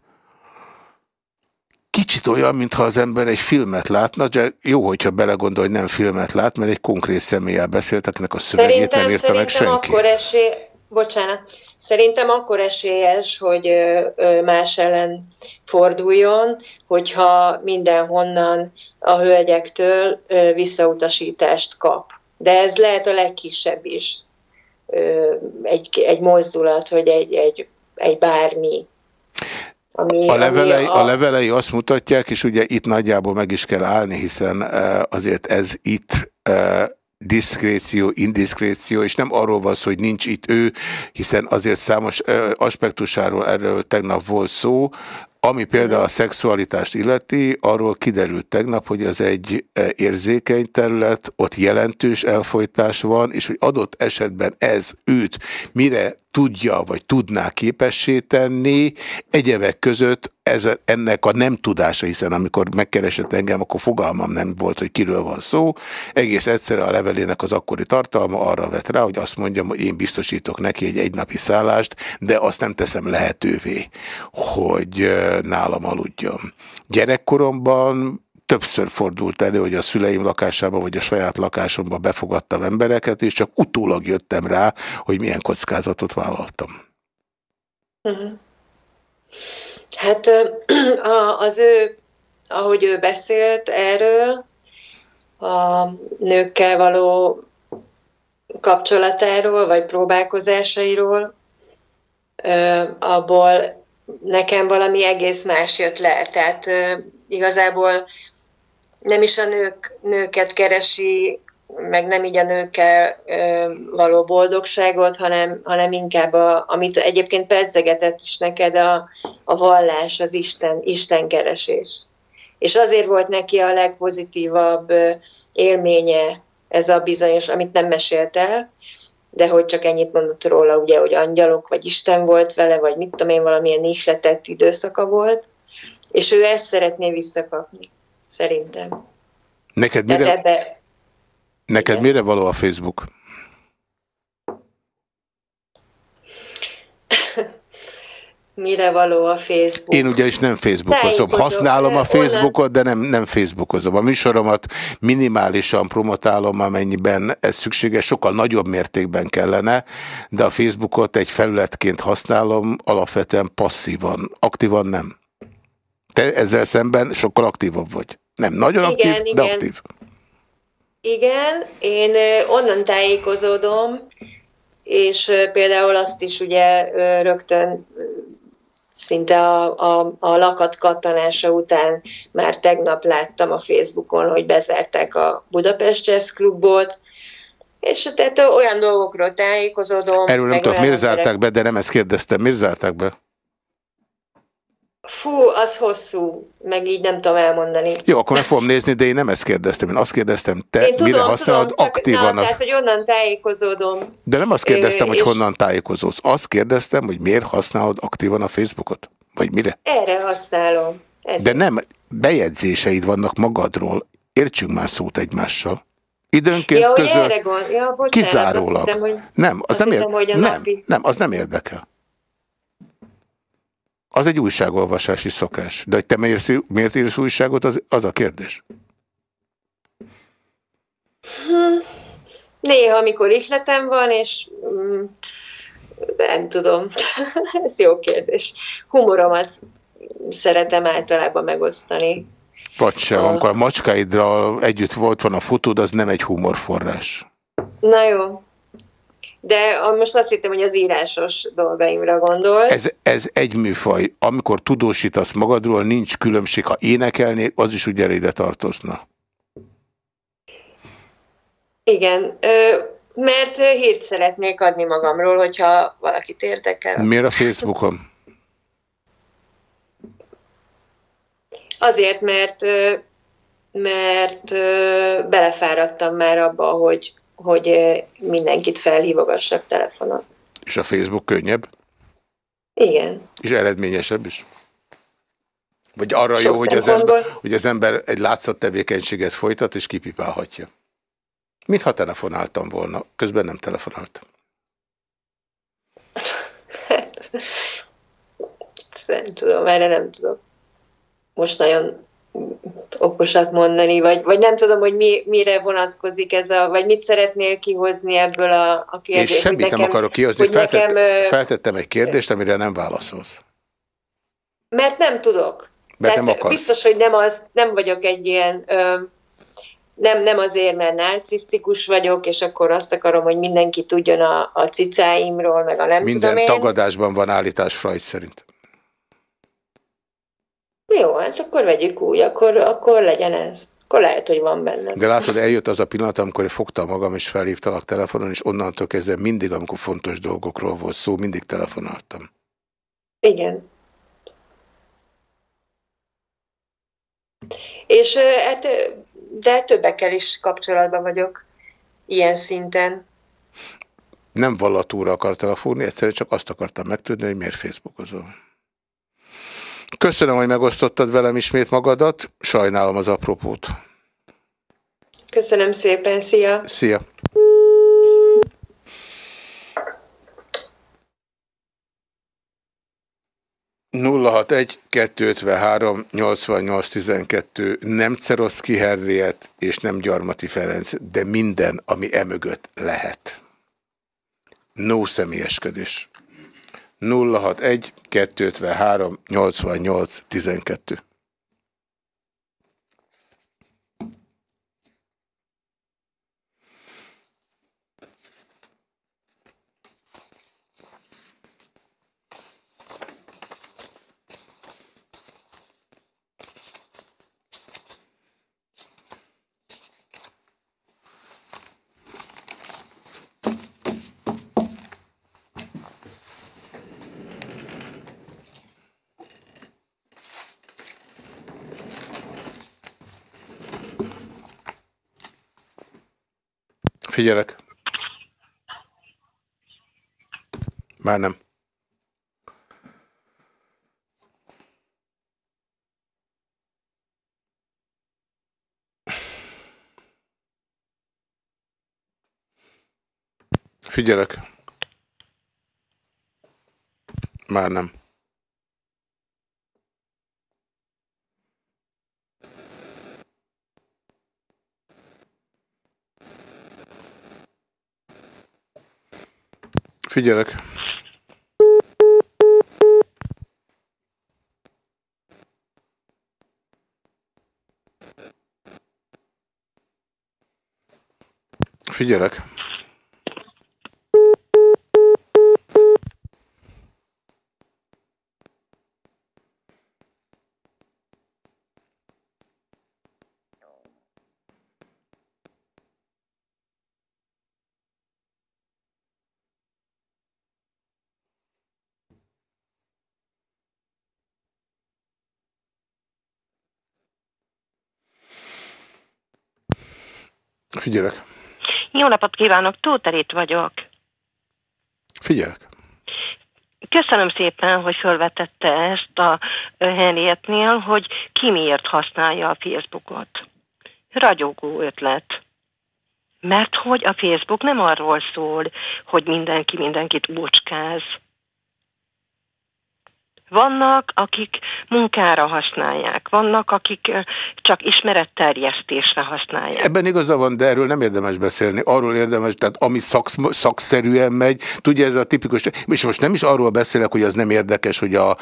kicsit olyan, mintha az ember egy filmet látna, de jó, hogyha belegondol, hogy nem filmet lát, mert egy konkrét személlyel beszélt, akinek a szövegét szerintem, nem írta meg senki. Akkor esély, bocsánat, szerintem akkor esélyes, hogy más ellen forduljon, hogyha mindenhonnan a hölgyektől visszautasítást kap. De ez lehet a legkisebb is egy, egy mozdulat, hogy egy, egy, egy bármi. Ami, a, levelei, a... a levelei azt mutatják, és ugye itt nagyjából meg is kell állni, hiszen azért ez itt diszkréció, indiszkréció, és nem arról van szó, hogy nincs itt ő, hiszen azért számos aspektusáról erről tegnap volt szó, ami például a szexualitást illeti, arról kiderült tegnap, hogy az egy e, érzékeny terület, ott jelentős elfolytás van, és hogy adott esetben ez őt mire tudja, vagy tudná képessé tenni, egyebek között ez, ennek a nem tudása, hiszen amikor megkeresett engem, akkor fogalmam nem volt, hogy kiről van szó. Egész egyszerűen a levelének az akkori tartalma arra vett rá, hogy azt mondjam, hogy én biztosítok neki egy egynapi szállást, de azt nem teszem lehetővé, hogy nálam aludjon. Gyerekkoromban többször fordult elő, hogy a szüleim lakásába vagy a saját lakásomba befogadtam embereket, és csak utólag jöttem rá, hogy milyen kockázatot vállaltam. Uh mhm. -huh. Hát <clears throat> az ő, ahogy ő beszélt erről, a nőkkel való kapcsolatáról, vagy próbálkozásairól, abból nekem valami egész más jött le. Tehát igazából nem is a nők, nőket keresi meg nem így a nőkkel ö, való boldogságot, hanem, hanem inkább, a, amit egyébként pedzegetett is neked a, a vallás, az Isten, Isten keresés. És azért volt neki a legpozitívabb élménye ez a bizonyos, amit nem mesélt el, de hogy csak ennyit mondott róla, ugye, hogy angyalok, vagy Isten volt vele, vagy mit tudom én, valamilyen ihletett időszaka volt, és ő ezt szeretné visszakapni, szerintem. Neked mire, ebbe, Neked Igen. mire való a Facebook? <laughs> mire való a Facebook. Én ugyanis nem Facebookozom. Használom a Facebookot, de nem, nem Facebookozom. A műsoromat minimálisan promotálom, amennyiben ez szükséges, sokkal nagyobb mértékben kellene, de a Facebookot egy felületként használom, alapvetően passzívan. Aktívan nem. Te ezzel szemben sokkal aktívabb vagy. Nem nagyon aktív, igen, de igen. aktív. Igen, én onnan tájékozódom, és például azt is ugye rögtön szinte a, a, a lakat kattanása után már tegnap láttam a Facebookon, hogy bezárták a Budapest Jazz Clubot, és tehát olyan dolgokról tájékozódom. Erről nem tudok, miért zárták be, de nem ezt kérdeztem, miért zárták be? Fú, az hosszú, meg így nem tudom elmondani. Jó, akkor meg fogom nézni, de én nem ezt kérdeztem. Én azt kérdeztem, te én tudom, mire használod tudom, aktívan? Na, tehát, hogy onnan tájékozódom. De nem azt kérdeztem, hogy honnan tájékozódsz. Azt kérdeztem, hogy miért használod aktívan a Facebookot? Vagy mire? Erre használom. Ez de nem, bejegyzéseid vannak magadról. Értsünk már szót egymással. Időnként ja, közöl, ja, bocsánat, kizárólag. Hittem, hogy... Nem, az nem, hittem, ér... nem, nem, az nem érdekel. Az egy újságolvasási szokás. De hogy te miért, miért írsz újságot, az, az a kérdés. Hm, néha, amikor ihletem van, és mm, nem tudom, <laughs> ez jó kérdés. Humoromat szeretem általában megosztani. Vagy sem, a... amikor a macskáidra együtt volt van a fotód, az nem egy humorforrás. Na jó, de most azt hittem, hogy az írásos dolgaimra gondolsz. Ez, ez egy műfaj. Amikor tudósítasz magadról, nincs különbség. Ha énekelnél, az is ugye ide tartozna. Igen, mert hírt szeretnék adni magamról, hogyha valakit érdekel. Miért a Facebookon? Azért, mert mert belefáradtam már abba, hogy hogy mindenkit felhívogassak telefonon. És a Facebook könnyebb? Igen. És eredményesebb is? Vagy arra Sok jó, hogy az, ember, hogy az ember egy látszat tevékenységet folytat, és kipipálhatja. Mintha telefonáltam volna, közben nem telefonáltam. <laughs> nem tudom, erre nem tudok most nagyon okosat mondani, vagy, vagy nem tudom, hogy mi, mire vonatkozik ez a, vagy mit szeretnél kihozni ebből a, a kérdést. És semmit nekem, nem akarok kihozni, feltett, nekem, feltettem egy kérdést, amire nem válaszolsz. Mert nem tudok. Mert nem akarsz. Biztos, hogy nem, az, nem vagyok egy ilyen, ö, nem, nem azért, mert narcisztikus vagyok, és akkor azt akarom, hogy mindenki tudjon a, a cicáimról, meg a nem Minden tudom én. tagadásban van állítás Freud szerint. Jó, hát akkor vegyük úgy, akkor, akkor legyen ez. Akkor lehet, hogy van benne. De látod, eljött az a pillanat, amikor fogtam magam, és felhívtalak telefonon, és onnantól kezdve mindig, amikor fontos dolgokról volt szó, mindig telefonáltam. Igen. És hát, de többekkel is kapcsolatban vagyok, ilyen szinten. Nem vallatúra akartál fúrni, egyszerűen csak azt akartam megtudni, hogy miért Facebookozol. Köszönöm, hogy megosztottad velem ismét magadat. Sajnálom az apropót. Köszönöm szépen, szia! Szia! egy kettő nyolcvannyolc tizenkettő nem Ceroszki Herriet és nem Gyarmati Ferenc, de minden, ami emögött lehet. No személyeskedés. 061 253 88 12. Figyelek. Már nem. Figyelek. Már nem. Figyelek. Figyelek. Figyelek. Jó napot kívánok, Tóterét vagyok. Figyelek. Köszönöm szépen, hogy felvetette ezt a Henrietnél, hogy ki miért használja a Facebookot. Ragyogó ötlet. Mert hogy a Facebook nem arról szól, hogy mindenki mindenkit úcskáz vannak, akik munkára használják, vannak, akik csak ismeretterjesztésre használják. Ebben igaza van, de erről nem érdemes beszélni. Arról érdemes, tehát ami szaksz, szakszerűen megy, tudja ez a tipikus, és most nem is arról beszélek, hogy az nem érdekes, hogy a, a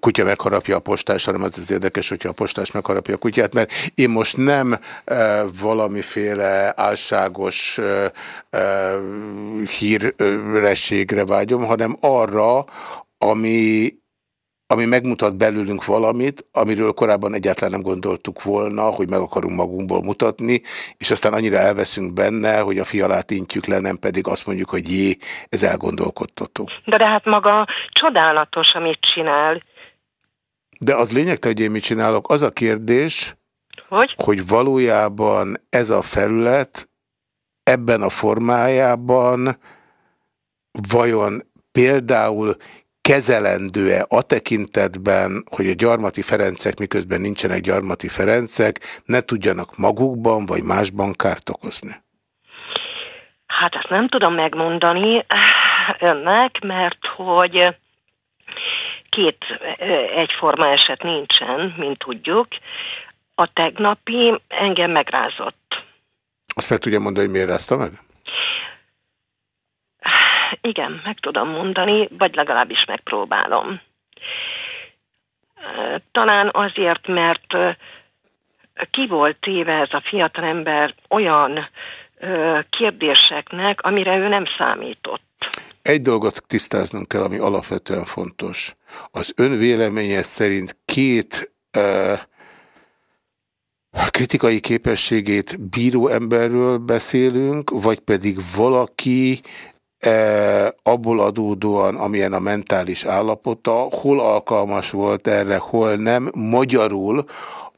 kutya megharapja a postás, hanem az az érdekes, hogyha a postás megharapja a kutyát, mert én most nem e, valamiféle álságos e, e, hírességre vágyom, hanem arra, ami, ami megmutat belőlünk valamit, amiről korábban egyáltalán nem gondoltuk volna, hogy meg akarunk magunkból mutatni, és aztán annyira elveszünk benne, hogy a fialát intjük le, nem pedig azt mondjuk, hogy jé, ez elgondolkodtató. De, de hát maga csodálatos, amit csinál. De az lényegtelen, hogy én mit csinálok. Az a kérdés, hogy? hogy valójában ez a felület ebben a formájában vajon például kezelendő-e a tekintetben, hogy a gyarmati Ferencek, miközben nincsenek gyarmati Ferencek, ne tudjanak magukban vagy másban kárt okozni? Hát ezt nem tudom megmondani önnek, mert hogy Két egyforma eset nincsen, mint tudjuk. A tegnapi engem megrázott. Azt meg tudja mondani, hogy miért rázta meg? Igen, meg tudom mondani, vagy legalábbis megpróbálom. Talán azért, mert ki volt téve ez a fiatalember olyan kérdéseknek, amire ő nem számított. Egy dolgot tisztáznunk kell, ami alapvetően fontos. Az ön véleménye szerint két uh, kritikai képességét bíró emberről beszélünk, vagy pedig valaki abból adódóan, amilyen a mentális állapota, hol alkalmas volt erre, hol nem. Magyarul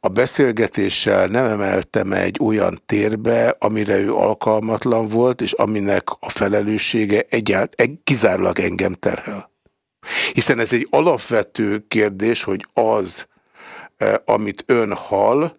a beszélgetéssel nem emeltem egy olyan térbe, amire ő alkalmatlan volt, és aminek a felelőssége egyált, kizárólag engem terhel. Hiszen ez egy alapvető kérdés, hogy az, amit ön hall,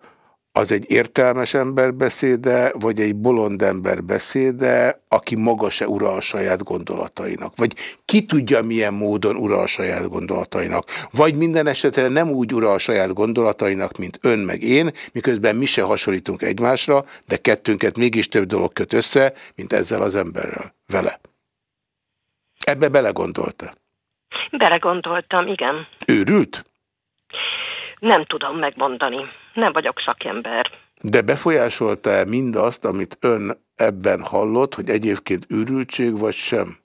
az egy értelmes ember beszéde, vagy egy bolond ember beszéde, aki maga se ura a saját gondolatainak. Vagy ki tudja, milyen módon ura a saját gondolatainak. Vagy minden esetre nem úgy ura a saját gondolatainak, mint ön meg én, miközben mi se hasonlítunk egymásra, de kettőnket mégis több dolog köt össze, mint ezzel az emberrel, vele. Ebbe belegondolta? Belegondoltam, igen. Őrült? Nem tudom megmondani. Nem vagyok szakember. De befolyásolta-e mindazt, amit ön ebben hallott, hogy egyébként őrültség vagy sem?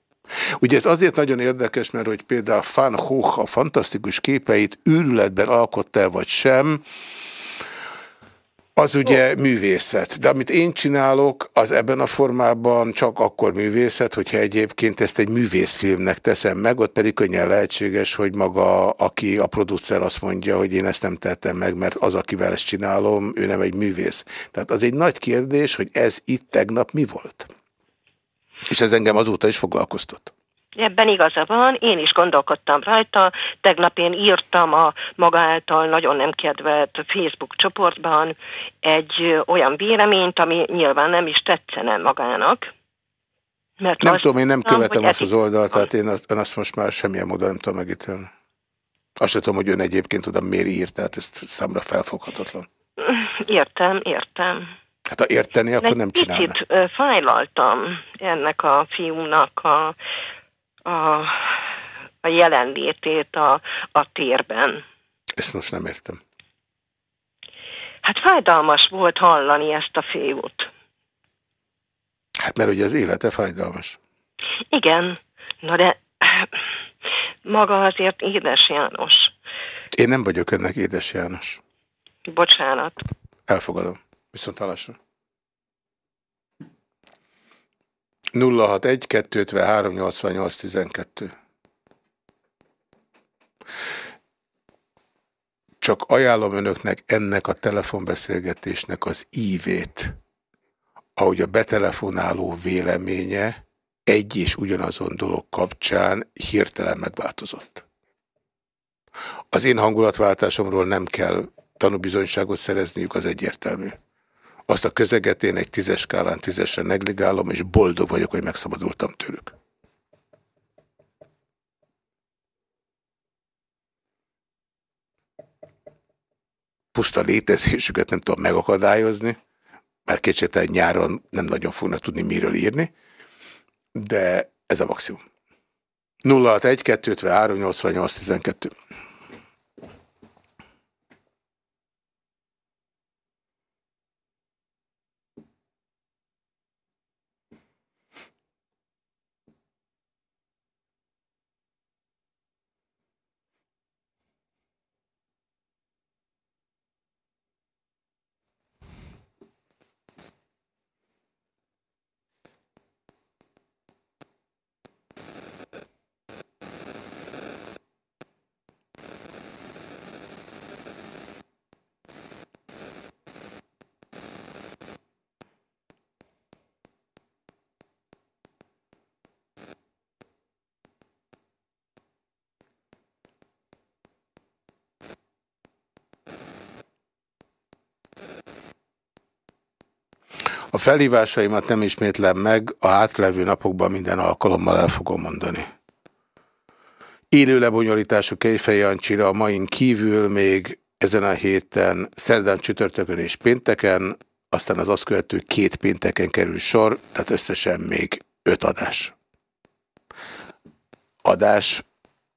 Ugye ez azért nagyon érdekes, mert hogy például Van Gogh a fantasztikus képeit őrületben alkotta -e vagy sem, az ugye művészet, de amit én csinálok, az ebben a formában csak akkor művészet, hogyha egyébként ezt egy művészfilmnek teszem meg, ott pedig könnyen lehetséges, hogy maga, aki a producer azt mondja, hogy én ezt nem tettem meg, mert az, akivel ezt csinálom, ő nem egy művész. Tehát az egy nagy kérdés, hogy ez itt tegnap mi volt? És ez engem azóta is foglalkoztat. Ebben igaza van, én is gondolkodtam rajta, tegnap én írtam a maga által nagyon nem kedvelt Facebook csoportban egy olyan véleményt, ami nyilván nem is tetszene magának. Mert nem tudom, én nem követem azt az oldalt, tehát én azt, azt most már semmilyen módon nem tudom megítélni. Azt sem tudom, hogy ön egyébként oda miért írt, tehát ezt számra felfoghatatlan. Értem, értem. Hát ha érteni, akkor nem csinálna. Kicsit fájlaltam ennek a fiúnak a a, a jelenlétét a, a térben. Ezt most nem értem. Hát fájdalmas volt hallani ezt a fiút. Hát mert ugye az élete fájdalmas. Igen, na de maga azért édes János. Én nem vagyok ennek édes János. Bocsánat. Elfogadom. Viszont hallásra. 061 253 88 12 Csak ajánlom önöknek ennek a telefonbeszélgetésnek az ívét, ahogy a betelefonáló véleménye egy és ugyanazon dolog kapcsán hirtelen megváltozott. Az én hangulatváltásomról nem kell tanúbizonyságot szerezniük, az egyértelmű. Azt a közeget én egy tízes skálán tízesre negligálom, és boldog vagyok, hogy megszabadultam tőlük. Puszta létezésüket nem tudom megakadályozni, mert kétségtelen nyáron nem nagyon fognak tudni miről írni, de ez a maximum. 061 253 88 12 felhívásaimat nem ismétlem meg, a hátlevő napokban minden alkalommal el fogom mondani. Élő lebonyolítású Kejfej Jancsira a main kívül még ezen a héten szerdán, csütörtökön és pénteken, aztán az azt követő két pénteken kerül sor, tehát összesen még öt adás. Adás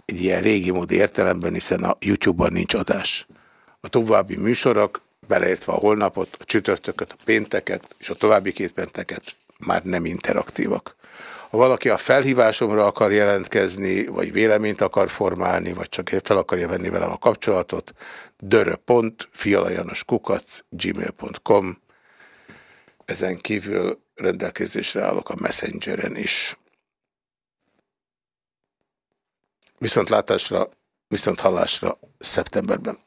egy ilyen régi módi értelemben, hiszen a YouTube-ban nincs adás. A további műsorok, beleértve a holnapot, a csütörtököt, a pénteket és a további két pénteket már nem interaktívak. Ha valaki a felhívásomra akar jelentkezni, vagy véleményt akar formálni, vagy csak fel akarja venni velem a kapcsolatot, dörö.fialajanoskukac gmail.com Ezen kívül rendelkezésre állok a Messengeren is. Viszont látásra, viszont hallásra szeptemberben.